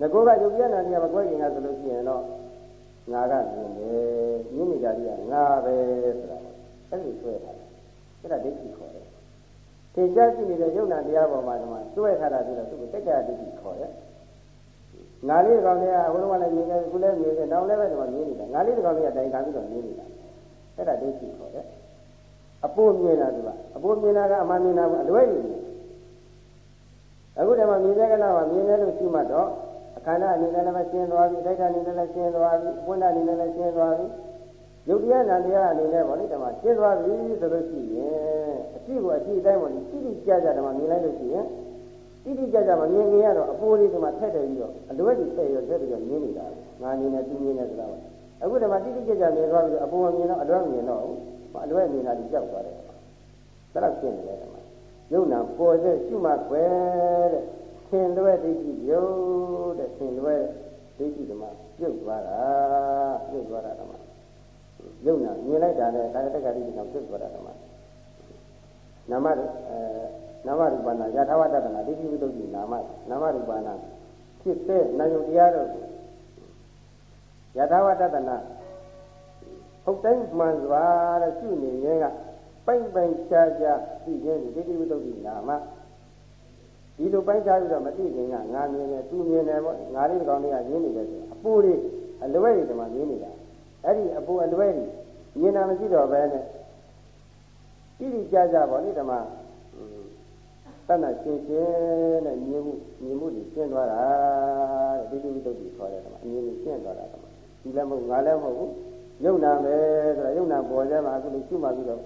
ငကောကယုတ်တရားနာတရားမကွဲခင်ကဆိုလို့ရှိရင်တော့ငါကမြင်တယ်မြင်နေကြတယ်ကငါပဲဆိုတာအဲ့ဒီဆွဲတာအဲ့ဒါဒိဋ္ဌိခေါ်တယ်သင်ကြားရှိနေတဲ့ယုံနာတရားပေါ်မှာဒီမှာတွဲထားတာပြီးတော့သူ့ကိုတက္ကရာဒိဋ္ဌိခေါ်တယ် ငါလေးတစ်ကောင်လေးကဘုရားကလည်းမြင်တယ်ခုလည်းမြင်တယ်နောက်လည်းပဲဒီမှာမြင်နေတာငါလေးတစ်ကောင်လေးကတိုင်ခံပြီးတော့မြင်နေတာအဲ့ဒါဒိဋ္ဌိခေါ်တယ်အပိုးမြင်တာသူကအပိုးမြင်တာကအမှန်မြင်တာကအလွဲ့နေတယ်အခုတည်းမှာမြင်တဲ့ကနာမှာမြင်တယ်လို့ရှိမှတော့အခန္ဓာအနေနဲ့လည်းရှင်းသွားပြီတိုက်တာအနေနဲ့လည်းရှင်းသွားပြီပွင့်တာအနေနဲ့လည်းရှင်းသွားပြီယုတ်တရားနာတရားအနေနဲ့ပေါ့လေဓမ္မရှင်းသွားပြီဆိုလို့ရှိရင်အရှိကိုအရှိတိုင်းပေါ့လေတိတိကျကျဓမ္မမြင်လိုက်လို့ရှိရင် တိတိကျကျမမြင်ခင်ရတော့အပိုးလေးဒီမှာထက်တယ်ပြီးတော့အလွဲကြီးထည့်ရထည့်ပြီးတော့မြင်နေတာငါမြင်နေသူမြင်နေဆိုတာပါအခုဓမ္မတိတိကျကျမြင်သွားပြီးတော့အပိုးမမြင်တော့အလွဲမြင်တော့အလွဲမြင်တာဒီကြောက်သွားတယ်ဒါတော့ရှင်းနေတယ်ဓမ္မယုံနာပေါ်တဲ့ရှုမှခွဲတဲ့သင်လွဲဒိဋ္ဌိယုတ်တဲ့သင်လွဲဒိဋ္ဌိဓမ္မပြုတ်သွားတာပြုတ်သွားတာဓမ္မယုံနာမြင်လိုက်တာနဲ့ကာယတက္ကတိကပြုတ်သွားတာဓမ္မနာမအဲ နာမရူပနာယထာဝတ္တနာဒိဋ္ဌိဝိတုဒ္ဓိနာမနာမရူပနာဖြစ်တဲ့နာယုတ်တရားတို့ယထာဝတ္တနာဟုတ်တိုင်းမှန်စွာတဲ့ရှုနေရင်ကပိုင်ပိုင်ခြားခြားသိခြင်းဒိဋ္ဌိဝိတုဒ္ဓိနာမဒီလိုပိုက်ခြားပြီးတော့မသိခင်ကငါမြင်တယ်သူမြင်တယ်ပေါ့ငါလေးကောင်လေးကရင်းနေတယ်ဆိုအပူလေးအလွဲတွေဒီမှာမြင်နေတာအဲ့ဒီအပူအလွဲတွေမြင်တာမရှိတော့ဘဲနဲ့တိတိကျကျပေါ့လေဓမ္မ တဏ္ဍရှင်းရှင်းနဲ့မြင်မှုမြင်မှုတွေရှင်းသွားတာတဲ့ဒီလိုတုတ်ပြီးခေါ်တယ်ဓမ္မအမြင်ကြီးရှင်းသွားတာဓမ္မဒီလည်းမဟုတ်ငါလည်းမဟုတ်ဘူးယုံနာပဲဆိုတာယုံနာပေါ်ကြမှာအခုလိုရှုမှပြီးတော့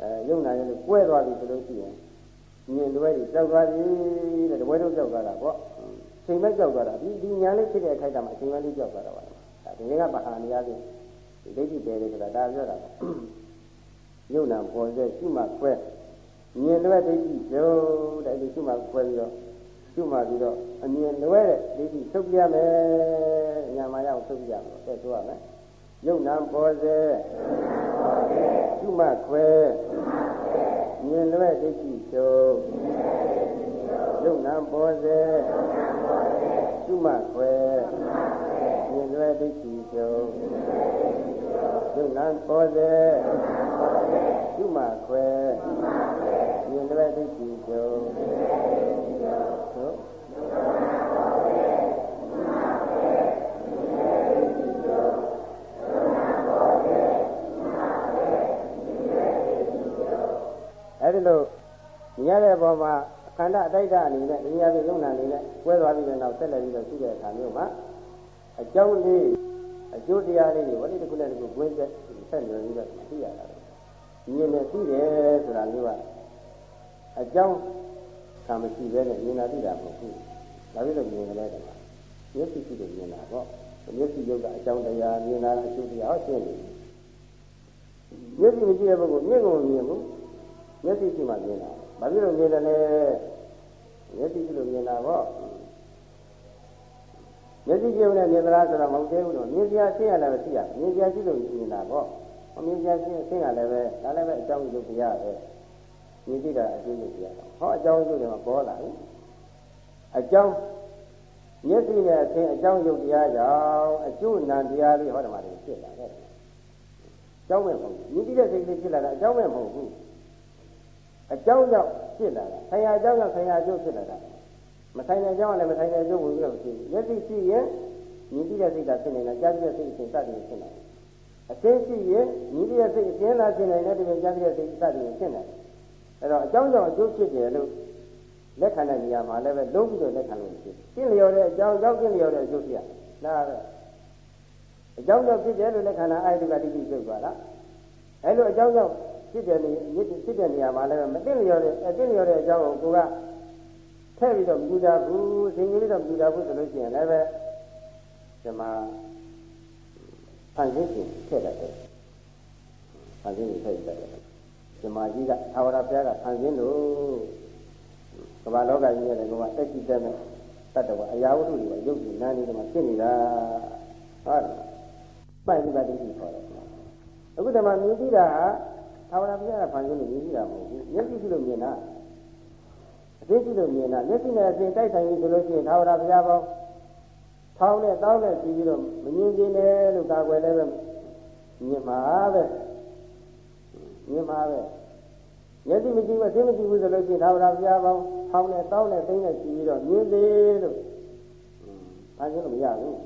အဲယုံနာရဲ့ကွဲသွားပြီဆိုလို့ရှိရင်မြင်လွဲကြီးကြောက်သွားပြီတဲ့တပွဲတော့ကြောက်သွားတာပေါ့ချိန်မဲ့ကြောက်သွားတာဒီဒီညာလေးဖြစ်တဲ့အခိုက်အတန့်မှာအချိန်မဲ့လေးကြောက်သွားတာပါဒါဒီကမဟာနိယလေးဒီဒိဋ္ဌိတယ်ဆိုတာဒါပြောတာယုံနာပေါ်စေရှုမှခွဲ မြင်လွဲဒိဋ္ဌိကျုံတဲ့ဒီရှုမှခွဲပြီးတော့ရှုမှပြီးတော့အမြင်လွဲတဲ့ဒိဋ္ဌိထုတ်ပြရမယ်ညာမရောက်ထုတ်ပြရမယ်တဲ့ဆိုရမယ်ယုံနာပေါ်စေရှုမှခွဲမြင်လွဲဒိဋ္ဌိကျုံယုံနာပေါ်စေရှုမှခွဲမြင်လွဲဒိဋ္ဌိကျုံယုံနာပေါ်စေရှုမှခွဲ မြင်လွဲဒိဋ္ဌိကျုံဟုတ်အဲဒီလိုမြင်ရတဲ့ဘောမှာခန္ဓာအတိုက်တအနေနဲ့ဉာဏ်ပြည့်ယုံနာအနေနဲ့ကွဲသွားပြီးတဲ့နောက်ဆက်လက်ပြီးတော့ရှိတဲ့အခါမျိုးမှာအကြောင်းလေးအကျိုးတရားလေးတွေဝိတ္တကုလည်းတကူကွင်းချက်ဆက်လွယ်ပြီးတော့သိရတာမြင်နေသိတယ်ဆိုတာမျိုးက အကြောင်းကမရှိဘဲနဲ့မြင်တာသိတာမဟုတ်ဘူး။ဒါပြီးတော့မြင်ကြတယ်ကွာ။မျက်စိရှိတယ်မြင်တာပေါ့။မျက်စိရုပ်ကအကြောင်းတရားမြင်တာအကျိုးတရားဟောရှင်းနေတယ်။မျက်စိမရှိတဲ့ပုဂ္ဂိုလ်မျက်ကိုမြင်ဘူးမျက်စိရှိမှမြင်တာဘာဖြစ်လို့မြင်တယ်လဲမျက်စိရှိလို့မြင်တာပေါ့မျက်စိကြည့်လို့မြင်သလားဆိုတော့မဟုတ်သေးဘူးတော့မြင်စရာရှင်းရလည်းမရှိရမြင်စရာရှိလို့မြင်တာပေါ့မြင်စရာရှင်းရှင်းရလည်းပဲဒါလည်းပဲအကြောင်းရုပ်တရားပဲ မြင်ကြည့်တာအကျိုးရုပ်တရားဟောအကြောင်းရုပ်တွေမှာပေါ်လာပြီအကြောင်းမျက်စိနဲ့အသင်အကြောင်းရုပ်တရားကြောင့်အကျိုးနံတရားလေးဟောတယ်မှာဖြစ်လာတယ်အကြောင်းမဲ့မဟုတ်ဘူးမြင်ကြည့်တဲ့စိတ်လေးဖြစ်လာတာအကြောင်းမဲ့မဟုတ်ဘူးအကြောင်းကြောင့်ဖြစ်လာတာဆရာအကြောင်းကြောင့်ဆရာအကျိုးဖြစ်လာတာမဆိုင်တဲ့အကြောင်းကလည်းမဆိုင်တဲ့အကျိုးဝင်ပြီးတော့ဖြစ်မျက်စိရှိရင်မြင်ကြည့်တဲ့စိတ်ကဖြစ်နေတာကြားကြည့်တဲ့စိတ်အစဉ်စသည်ဖြစ်နေတယ်အသိရှိရင်မြင်ကြည့်တဲ့စိတ်အစဉ်လာဖြစ်နေတယ်ဒီပြန်ကြားကြည့်တဲ့စိတ်စသည်ဖြစ်နေတယ် အဲ့တော့အကြောင်းကြောင့်အကျိုးဖြစ်တယ်လို့လက်ခံတဲ့နေရာမှာလည်းပဲလုံးပြီးတော့လက်ခံလို့ဖြစ်ကျင့်လျော်တဲ့အကြောင်းကြောင့်ကျင့်လျော်တဲ့အကျိုးဖြစ်ရလားပဲအကြောင်းကြောင့်ဖြစ်တယ်လို့လက်ခံတာအာယတုကတိတိကျုပ်သွားတာအဲ့လိုအကြောင်းကြောင့်ဖြစ်တဲ့နေဖြစ်တဲ့နေရာမှာလည်းမသိလျော်တဲ့အသိလျော်တဲ့အကြောင်းကိုကိုကထည့်ပြီးတော့မကြည့်တာဘူးသင်ကြီးလေးတော့မကြည့်တာဘူးဆိုလို့ရှိရင်လည်းပဲဒီမှာဖန်ဆင်းခြင်းထည့်တတ်တယ်ဖန်ဆင်းခြင်းထည့်တတ်တယ် ဒီမှာကြီးကသာဝရဘုရားကဖန်ဆင်းလို့ကမ္ဘာလောကကြီးရဲ့ကမ္ဘာတက်ကြည့်တဲ့တတ္တဝအရာဝတ္ထုတွေကရုပ်ကြီးနာနေတယ်မှာဖြစ်နေတာဟုတ်တယ်ပိုက်ပြီးပါတိတိခေါ်တယ်အခုတည်းမှာမြင်ကြည့်တာသာဝရဘုရားကဖန်ဆင်းလို့မြင်ကြည့်တာမဟုတ်ဘူးမျက်စိရှိလို့မြင်တာအသိရှိလို့မြင်တာမျက်စိနဲ့အသိတိုက်ဆိုင်ပြီဆိုလို့ရှိရင်သာဝရဘုရားပေါင်းထောင်းနဲ့တောင်းနဲ့ပြီးပြီးတော့မမြင်ခြင်းနဲ့လို့ကာကွယ်လည်းပဲမြင်မှာပဲ မြင်မှာပဲမျက်စိမကြည့်မသိမကြည့်ဘူးဆိုလို့ရှိရင်သာဝရဘုရားပေါင်းထောင်းနဲ့တောင်းနဲ့သိနဲ့ပြီးပြီးတော့မြင်သေးလို့ဖန်ဆင်းလို့မရဘူး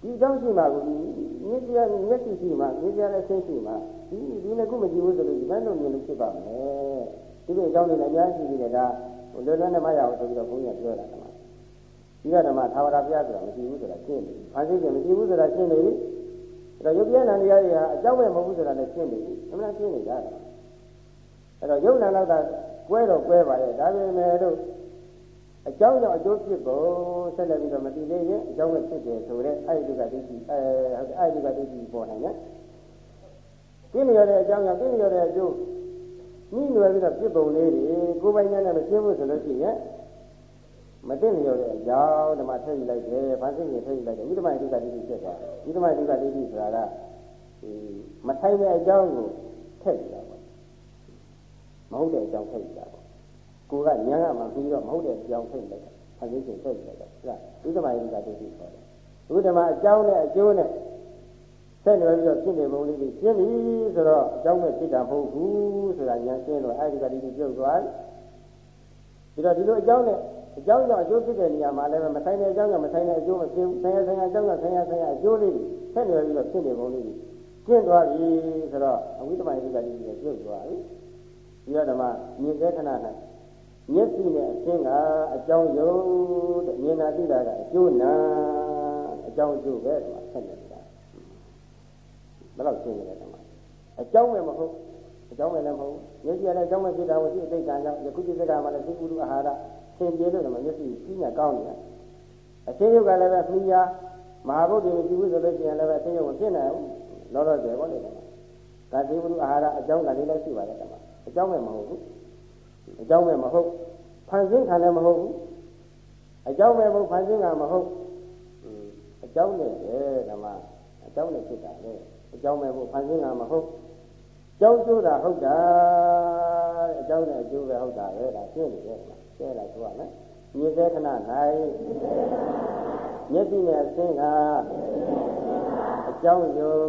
ဒီကြောင့်ရှိမှာကိုမြင့်ပြမျက်စိရှိမှာမြင့်ပြလည်းဆင်းရှိမှာဒီဒီနှစ်ခုမကြည့်ဘူးဆိုလို့ဒီဘက်လုံးမြင်လို့ဖြစ်ပါမယ်ဒီလိုအကြောင်းတွေလည်းအများကြီးရှိနေတယ်ဒါဟိုလွယ်လွယ်နဲ့မရအောင်ဆိုပြီးတော့ဘုန်းကြီးကပြောတာဓမ္မဒီကဓမ္မသာဝရဘုရားဆိုတာမကြည့်ဘူးဆိုတာရှင်းနေပြီ။ဘာသိကြမကြည့်ဘူးဆိုတာရှင်းနေပြီ။ အဲ့တော့ယုတ်ပြဏတရားတွေဟာအကြောင်းမဲ့မဟုတ်ဘူးဆိုတာလည်းရှင်းနေပြီ။အမှန်ရှင်းနေတာ။အဲ့တော့ယုတ်နံတော့ကကွဲတော့ကွဲပါရဲ့ဒါပေမဲ့တို့အကြောင်းကြောင့်အကျိုးဖြစ်ဖို့ဆက်လက်ပြီးတော့မတည်သေးရင်အကြောင်းပဲဖြစ်တယ်ဆိုတဲ့အဲ့ဒီကဒိဋ္ဌိအဲအဲ့ဒီကဒိဋ္ဌိပေါ်နိုင်တယ်။ကိလေသာတဲ့အကြောင်းကြောင့်ကိလေသာတဲ့အကျိုးနှီးနွယ်ပြီးတော့ဖြစ်ပုံလေးတွေကိုယ်ပိုင်ညာနဲ့မရှင်းဘူးဆိုလို့ရှိရင် မသိလျော်တဲ့အကြောင်းဓမ္မထည့်ယူလိုက်တယ်။ဘာသိရင်ထည့်ယူလိုက်တယ်။ဝိဓမ္မဒိဋ္ဌိဖြစ်သွားတယ်။ဝိဓမ္မဒိဋ္ဌိဆိုတာကဒီမထိုင်တဲ့အကြောင်းကိုထည့်ယူတာပေါ့။မဟုတ်တဲ့အကြောင်းထည့်ယူတာပေါ့။ကိုကညာကမှပြီးတော့မဟုတ်တဲ့အကြောင်းထည့်ယူလိုက်တာ။ဘာသိရင်ထည့်ယူလိုက်တာ။ဒါဝိဓမ္မဒိဋ္ဌိခေါ်တယ်။ဝိဓမ္မအကြောင်းနဲ့အကျိုးနဲ့ဆက်နွယ်ပြီးတော့ဖြစ်နေပုံလေးကြီးရှင်းပြီဆိုတော့အကြောင်းနဲ့ဖြစ်တာမဟုတ်ဘူးဆိုတာညာရှင်းတော့အဲဒီကတိပြုတ်သွားပြီဒါတော့ဒီလိုအကြောင်းနဲ့ အကြောင်းကြောင့်အကျိုးဖြစ်တဲ့နေရာမှာလည်းမဆိုင်တဲ့အကြောင်းကြောင့်မဆိုင်တဲ့အကျိုးမဖြစ်ဘူးဆိုင်ရဆိုင်ရအကြောင်းကြောင့်ဆိုင်ရဆိုင်ရအကျိုးလေးကြီးဆက်နွယ်ပြီးတော့ဖြစ်နေပုံလေးကြီးရှင်းသွားပြီဆိုတော့အဝိတ္တမယတိကတိပြုတ်ပြုတ်သွားပြီဒီတော့ဓမ္မမြင်တဲ့ခဏ၌မျက်စိနဲ့အရှင်းကအကြောင်းယုတ်တဲ့မြင်တာသိတာကအကျိုးနာအကြောင်းအကျိုးပဲဓမ္မဆက်နေဘယ်တော့ရှင်းနေလဲတော့အကြောင်းပဲမဟုတ်အကြောင်းပဲလည်းမဟုတ်မျက်စိကလည်းအကြောင်းပဲဖြစ်တာကိုသိအသိကံကြောင့်ယခုจิตကမှလည်းသိဥဒုအာဟာရ သင်ပြေလို့တော့မျက်စိကြီးညာကောင်းနေတာအရှင်းရုပ်ကလည်းပဲမိညာမဟာဘုဒ္ဓမရှိဘူးဆိုလို့ရှိရင်လည်းပဲအရှင်းရုပ်ကိုဖြစ်နိုင်ဘူးလောလောဆယ်ပေါ့လေတော့ဒါသိဥဒုအာဟာရအကြောင်းကလေးလည်းရှိပါတယ်တော့အကြောင်းပဲမဟုတ်ဘူးအကြောင်းပဲမဟုတ်ဖန်ဆင်းခံလည်းမဟုတ်ဘူးအကြောင်းပဲမဟုတ်ဖန်ဆင်းခံမဟုတ်အကြောင်းနဲ့ပဲဓမ္မအကြောင်းနဲ့ဖြစ်တာလေအကြောင်းမဲ့ဖို့ဖန်ဆင်းတာမဟုတ်ကြောင်းကျိုးတာဟုတ်တာတဲ့အကြောင်းနဲ့အကျိုးပဲဟုတ်တာပဲဒါရှင်းနေတယ်ရှ င်းလိုက်ဆိုရမယ်မြင်တဲ့ခဏ၌မျက်စိနဲ့အဆင်းကအကြောင်းယုံ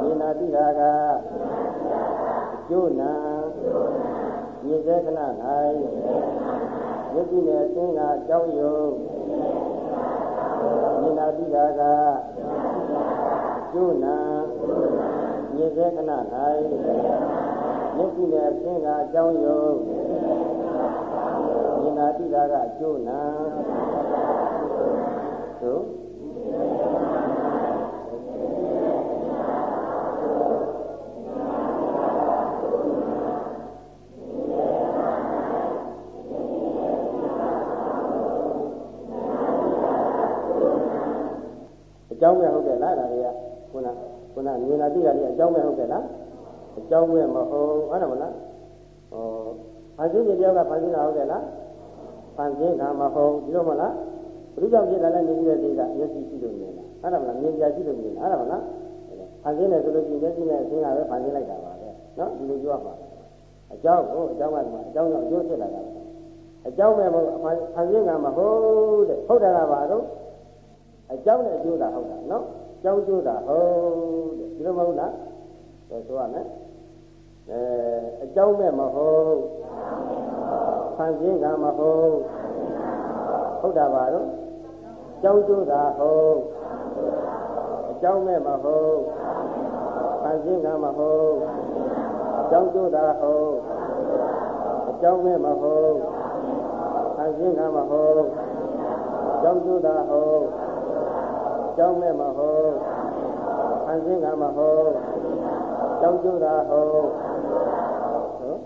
မြင်နာတိတာကအကျိုးနာမြင်တဲ့ခဏ၌မျက်စိနဲ့အဆင်းကအကြောင်းယုံမြင်နာတိတာကကျိုးနာမြေသေးခဏ၌မျက်စိနဲ့အင်းကအကြောင်းယုံမြင်နာ တိတာကအကျိုးနာသို့အကြောင်းပဲဟုတ်တယ်လားဒါတွေကခုနခုနမြင်လာသိတာလေးအကြောင်းပဲဟုတ်တယ်လားအကြောင်းပဲမဟုတ်ဟုတ်တယ်မလားဟောဖန်ဆင်းခြင်းပြောကဖန်ဆင်းတာဟုတ်တယ်လား ဖန်ဆင်းတာမဟုတ်ဒီလိုမလားဘုရားကြောင့်ဖြစ်တာလည်းမြင်ရတဲ့စိတ်ကမျက်စိရှိလို့မြင်တာဟုတ်တယ်မလားမြင်ကြရှိလို့မြင်တာဟုတ်တယ်မလားဖန်ဆင်းတယ်ဆိုလို့ရှိရင်မျက်စိနဲ့အဆင်းကပဲဖန်ဆင်းလိုက်တာပါပဲနော်ဒီလိုပြောပါအကြောင်းကိုအကြောင်းကတော့အကြောင်းကြောင့်အကျိုးဖြစ်လာတာအကြောင်းပဲမဟုတ်ဖန်ဆင်းကမဟုတ်တဲ့ဟုတ်တယ်လားပါတော့အကြောင်းနဲ့အကျိုးတာဟုတ်တာနော်ကြောင်းကျိုးတာဟုတ်တဲ့ဒီလိုမဟုတ်လားဆိုဆိုရမယ်အဲအကြောင်းမဲ့မဟုတ် ဖန်ဆင်းကမဟုတ်ဟုတ်တာပါတော့ကြောင်းကျိုးတာဟုတ်အကြောင်းမဲ့မဟုတ်ဖန်ဆင်းကမဟုတ်ကြောင်းကျိုးတာဟုတ်အကြောင်းမဲ့မဟုတ်ဖန်ဆင်းကမဟုတ်ကြောင်းကျိုးတာဟုတ်ကြောင်းမဲ့မဟုတ်ဖန်ဆင်းကမဟုတ်ကြောင်းကျိုးတာဟုတ်ဟုတ်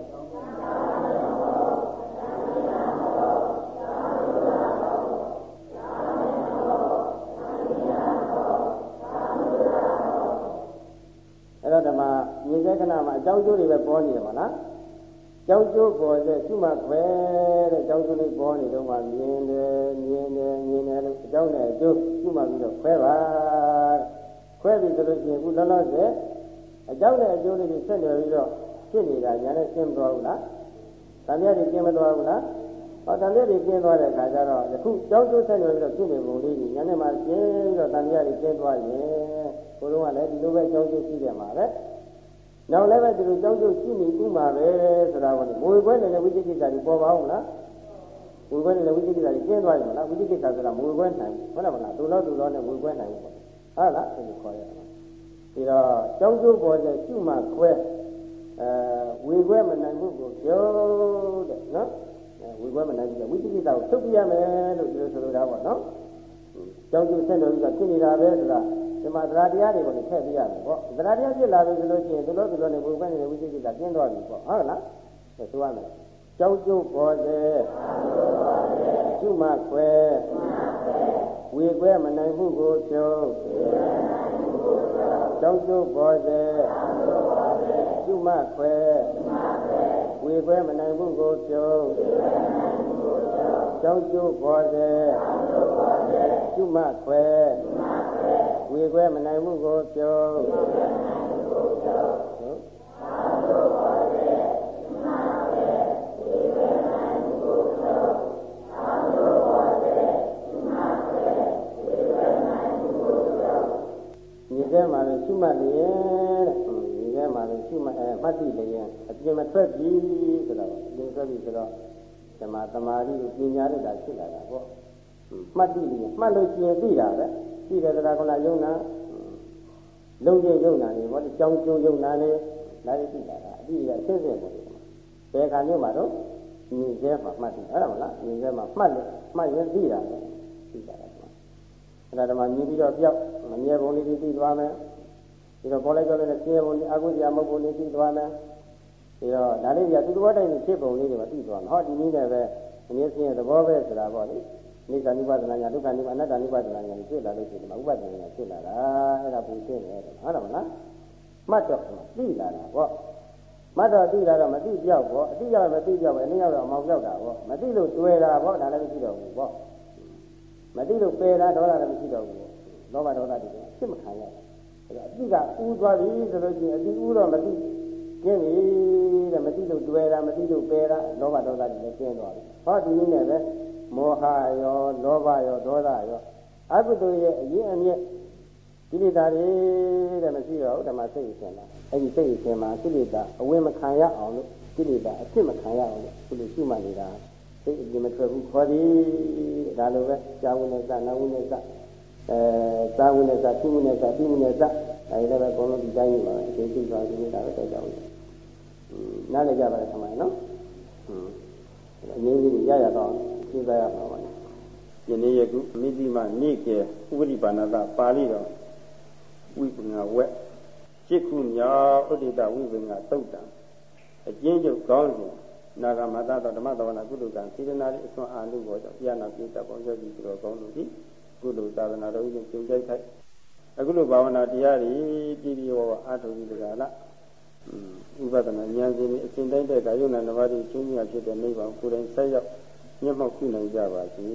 အဲ့ တော့ဓမ္မမြင်တဲ့ခဏမှာအကြောင်းကျိုးတွေပဲပေါ်နေတယ်မလားကြောင်းကျိုးပေါ်တဲ့ရှုမှတ်ခွဲတဲ့ကြောင်းကျိုးလေးပေါ်နေတော့မှမြင်တယ်မြင်တယ်မြင်တယ်လို့အကြောင်းနဲ့အကျိုးရှုမှတ်ပြီးတော့ခွဲပါခွဲပြီဆိုလို့ရှိရင်ခုလောလောဆယ်အကြောင်းနဲ့အကျိုးလေးတွေဆက်နေပြီးတော့ဖြစ်နေတာညာနဲ့ရှင်းမသွားဘူးလား။တန်မြတ်တွေရှင်းမသွားဘူးလား။ဟောတန်မြတ်တွေရှင်းသွားတဲ့အခါကျတော့ယခုကြောင်းကျိုးဆက်နေပြီးတော့ဖြစ်နေပုံလေးကြီးညာနဲ့မှရှင်းပြီးတော့တန်မြတ်တွေရှင်းသွားရင် ဘုရားကလည်းဒီလိုပဲကြောင်းကျိုးရှိတယ်မှာပဲ။နောက်လည်းပဲဒီလိုကြောင်းကျိုးရှိနေဥမှာပဲဆိုတာကငွေပွဲနေတဲ့ဝိသိကိစ္စတွေပေါ်ပါအောင်လား။ဝေခွဲနေတဲ့ဝိသိကိစ္စတွေရှင်းသွားရင်မလားဝိသိကိစ္စဆိုတာငွေပွဲနိုင်ဟုတ်လားမလားသူလို့သူလို့နဲ့ငွေပွဲနိုင်ဘူးပေါ့ဟုတ်လားအဲ့ဒီခေါ်ရတယ်ဒီတော့ကြောင်းကျိုးပေါ်တဲ့ရှုမှခွဲအဲဝေခွဲမနိုင်ဘူးကိုပြောတဲ့နော်အဲဝေခွဲမနိုင်ဘူးဝိသိကိစ္စကိုထုတ်ပြရမယ်လို့ဒီလိုဆိုလိုတာပေါ့နော် ကြောင်းကျဆက်တော်ကြီးကဖြစ်နေတာပဲဆိုတာဒီမှာသရတရားတွေကိုလည်းထည့်ပြရမယ်ပေါ့သရတရားဖြစ်လာပြီဆိုလို့ရှိရင်ဒီလိုဒီလိုနဲ့ဝေခွဲနေတဲ့ဝိသိကိစ္စကျင်းသွားပြီပေါ့ဟုတ်လားဆိုရမယ်ကြောင်းကျိုးပေါ်စေကျုမခွဲဝေခွဲမနိုင်မှုကိုဖြုံးကြောင်းကျိုးပေါ်စေကျုမခွဲဝေခွဲမနိုင်မှုကိုဖြုံး ကြောင်းကျိုးပေါ်စေကျုမခွဲဝေခွဲမနိုင်မှုကိုဖြုံးထဲမှာလည်းရှုမှတ်လျက်တဲ့ဒီထဲမှာလည်းရှုမှတ်အဲမှတ်တိလျက်အပြင်မထွက်ပြီဆိုတော့အပြင်ထွက်ပြီဆိုတော့ ဓမ္မသမာဓိကိုပညာနဲ့တာဖြစ်လာတာပေါ့မှတ်တိလျက်မှတ်လို့ကျင်သိတာပဲသိတယ်တရားကုဏယုံနာလုံးကျယုံနာနေပေါ့ဒီကြောင်းကျုံယုံနာနေလာရသိတာအတိအကျဆင်းဆင်းပေါ်တယ်ဘယ်ခါမျိုးမှာတော့ဉာဏ်ကျဲမှာမှတ်တယ်ဟုတ်လားဉာဏ်ကျဲမှာမှတ်လို့မှတ်ရင်သိတာပဲသိတာအဲ့ဒါဓမ္မမြည်ပြီးတော့ပြောက်မမြဲပုံလေးသိသွားမယ်ပြီးတော့ပေါ်လိုက်တော့လည်းဆင်းရဲပုံလေးအကုသိုလ်မဟုတ်ပုံလေးသိသွားမယ်ပြီး တော့ဒါလေးကသူ့သဘောတိုင်းဖြစ်ပုံလေးတွေမသိသွားဘူးဟောဒီနည်းနဲ့ပဲအမြဲဆင်းရဲသဘောပဲဆိုတာပေါ့လေနိစ္စ ानु ပါဒနာညာဒုက္ခ ानु အနတ္တ ानु ပါဒနာညာဖြစ်လာလို့ရှိရင်ဥပဒနာညာဖြစ်လာတာအဲ့ဒါပူရှင်းတယ်ဟုတ်တယ်မလားမှတ်တော့သိလာတာပေါ့မတ်တော့သိလာတော့မသိပြောက်ပေါ့အသိရောက်မသိပြောက်ပဲအနည်းရောက်တော့အမောင်ပြောက်တာပေါ့မသိလို့တွေ့တာပေါ့ဒါလည်းမရှိတော့ဘူးပေါ့မသိလို့ပယ်တာဒေါသလည်းမရှိတော့ဘူးလောဘဒေါသတွေဖြစ်မခံရဘူးအတိကဥသွားပြီဆိုလို့ရှိရင်အတိဥတော့မသိ ကျင်းပြီတဲ့မသိလို့တွေ့တာမသိလို့ပယ်တာလောဘဒေါသတွေလည်းကျင်းသွားပြီဟောဒီနည်းနဲ့ပဲမောဟရောလောဘရောဒေါသရောအကုသိုလ်ရဲ့အရင်အမြင့်ကိလေသာတွေတဲ့မရှိတော့ဘူးဓမ္မစိတ်ရှင်လာအဲ့ဒီစိတ်ရှင်မှာကိလေသာအဝင်မခံရအောင်လို့ကိလေသာအဖြစ်မခံရအောင်လို့ဒီလိုရှိမှနေတာစိတ်အပြင်မထွက်ဘူးခေါ်သည်ဒါလိုပဲကြာဝုနဲ့စနာဝုနဲ့စအဲသာဝုနဲ့စသူဝုနဲ့စတိဝုနဲ့စအဲဒီလည်းပဲအကုန်လုံးဒီတိုင်းကြီးပါပဲဒီသိသွားဒီနေတာပဲတိုက်ကြအောင် နားလည်ကြပါလေဆမိုင်းနော်အငြင်းကြီးရရတော့သိကြရမှာပါယနေ့ယခုမိတိမနိကေဥပရိပါဏတပါဠိတော်ဝိပငါဝက်จิตခုမြောက်ဥဒိတဝိပငါသုတ်တံအကျဉ်းချုပ်ကောင်းစဉ်နာဂမတတော်ဓမ္မတော်နာကုလကံစေတနာ၏အစွမ်းအာနုဘောကြောင့်တရားနာပြေတတ်ပေါင်းရပြီဆိုတော့ကောင်းလို့ဒီကုလသာသနာတော်ကြီးကျုံကြိုက်ခိုက်အခုလိုဘာဝနာတရားတွေပြည့်ပြည့်ဝဝအားထုတ်ပြီးတကလား ဥပဒနာဉာဏ်ရှင်အရှင်တိုင်းတဲ့ကာယုဏနဘာတိချင်းမြတ်ဖြစ်တဲ့နိဗ္ဗာန်ကိုယ်တိုင်ဆက်ရောက်မျက်မှောက်ပြုနိုင်ကြပါစေ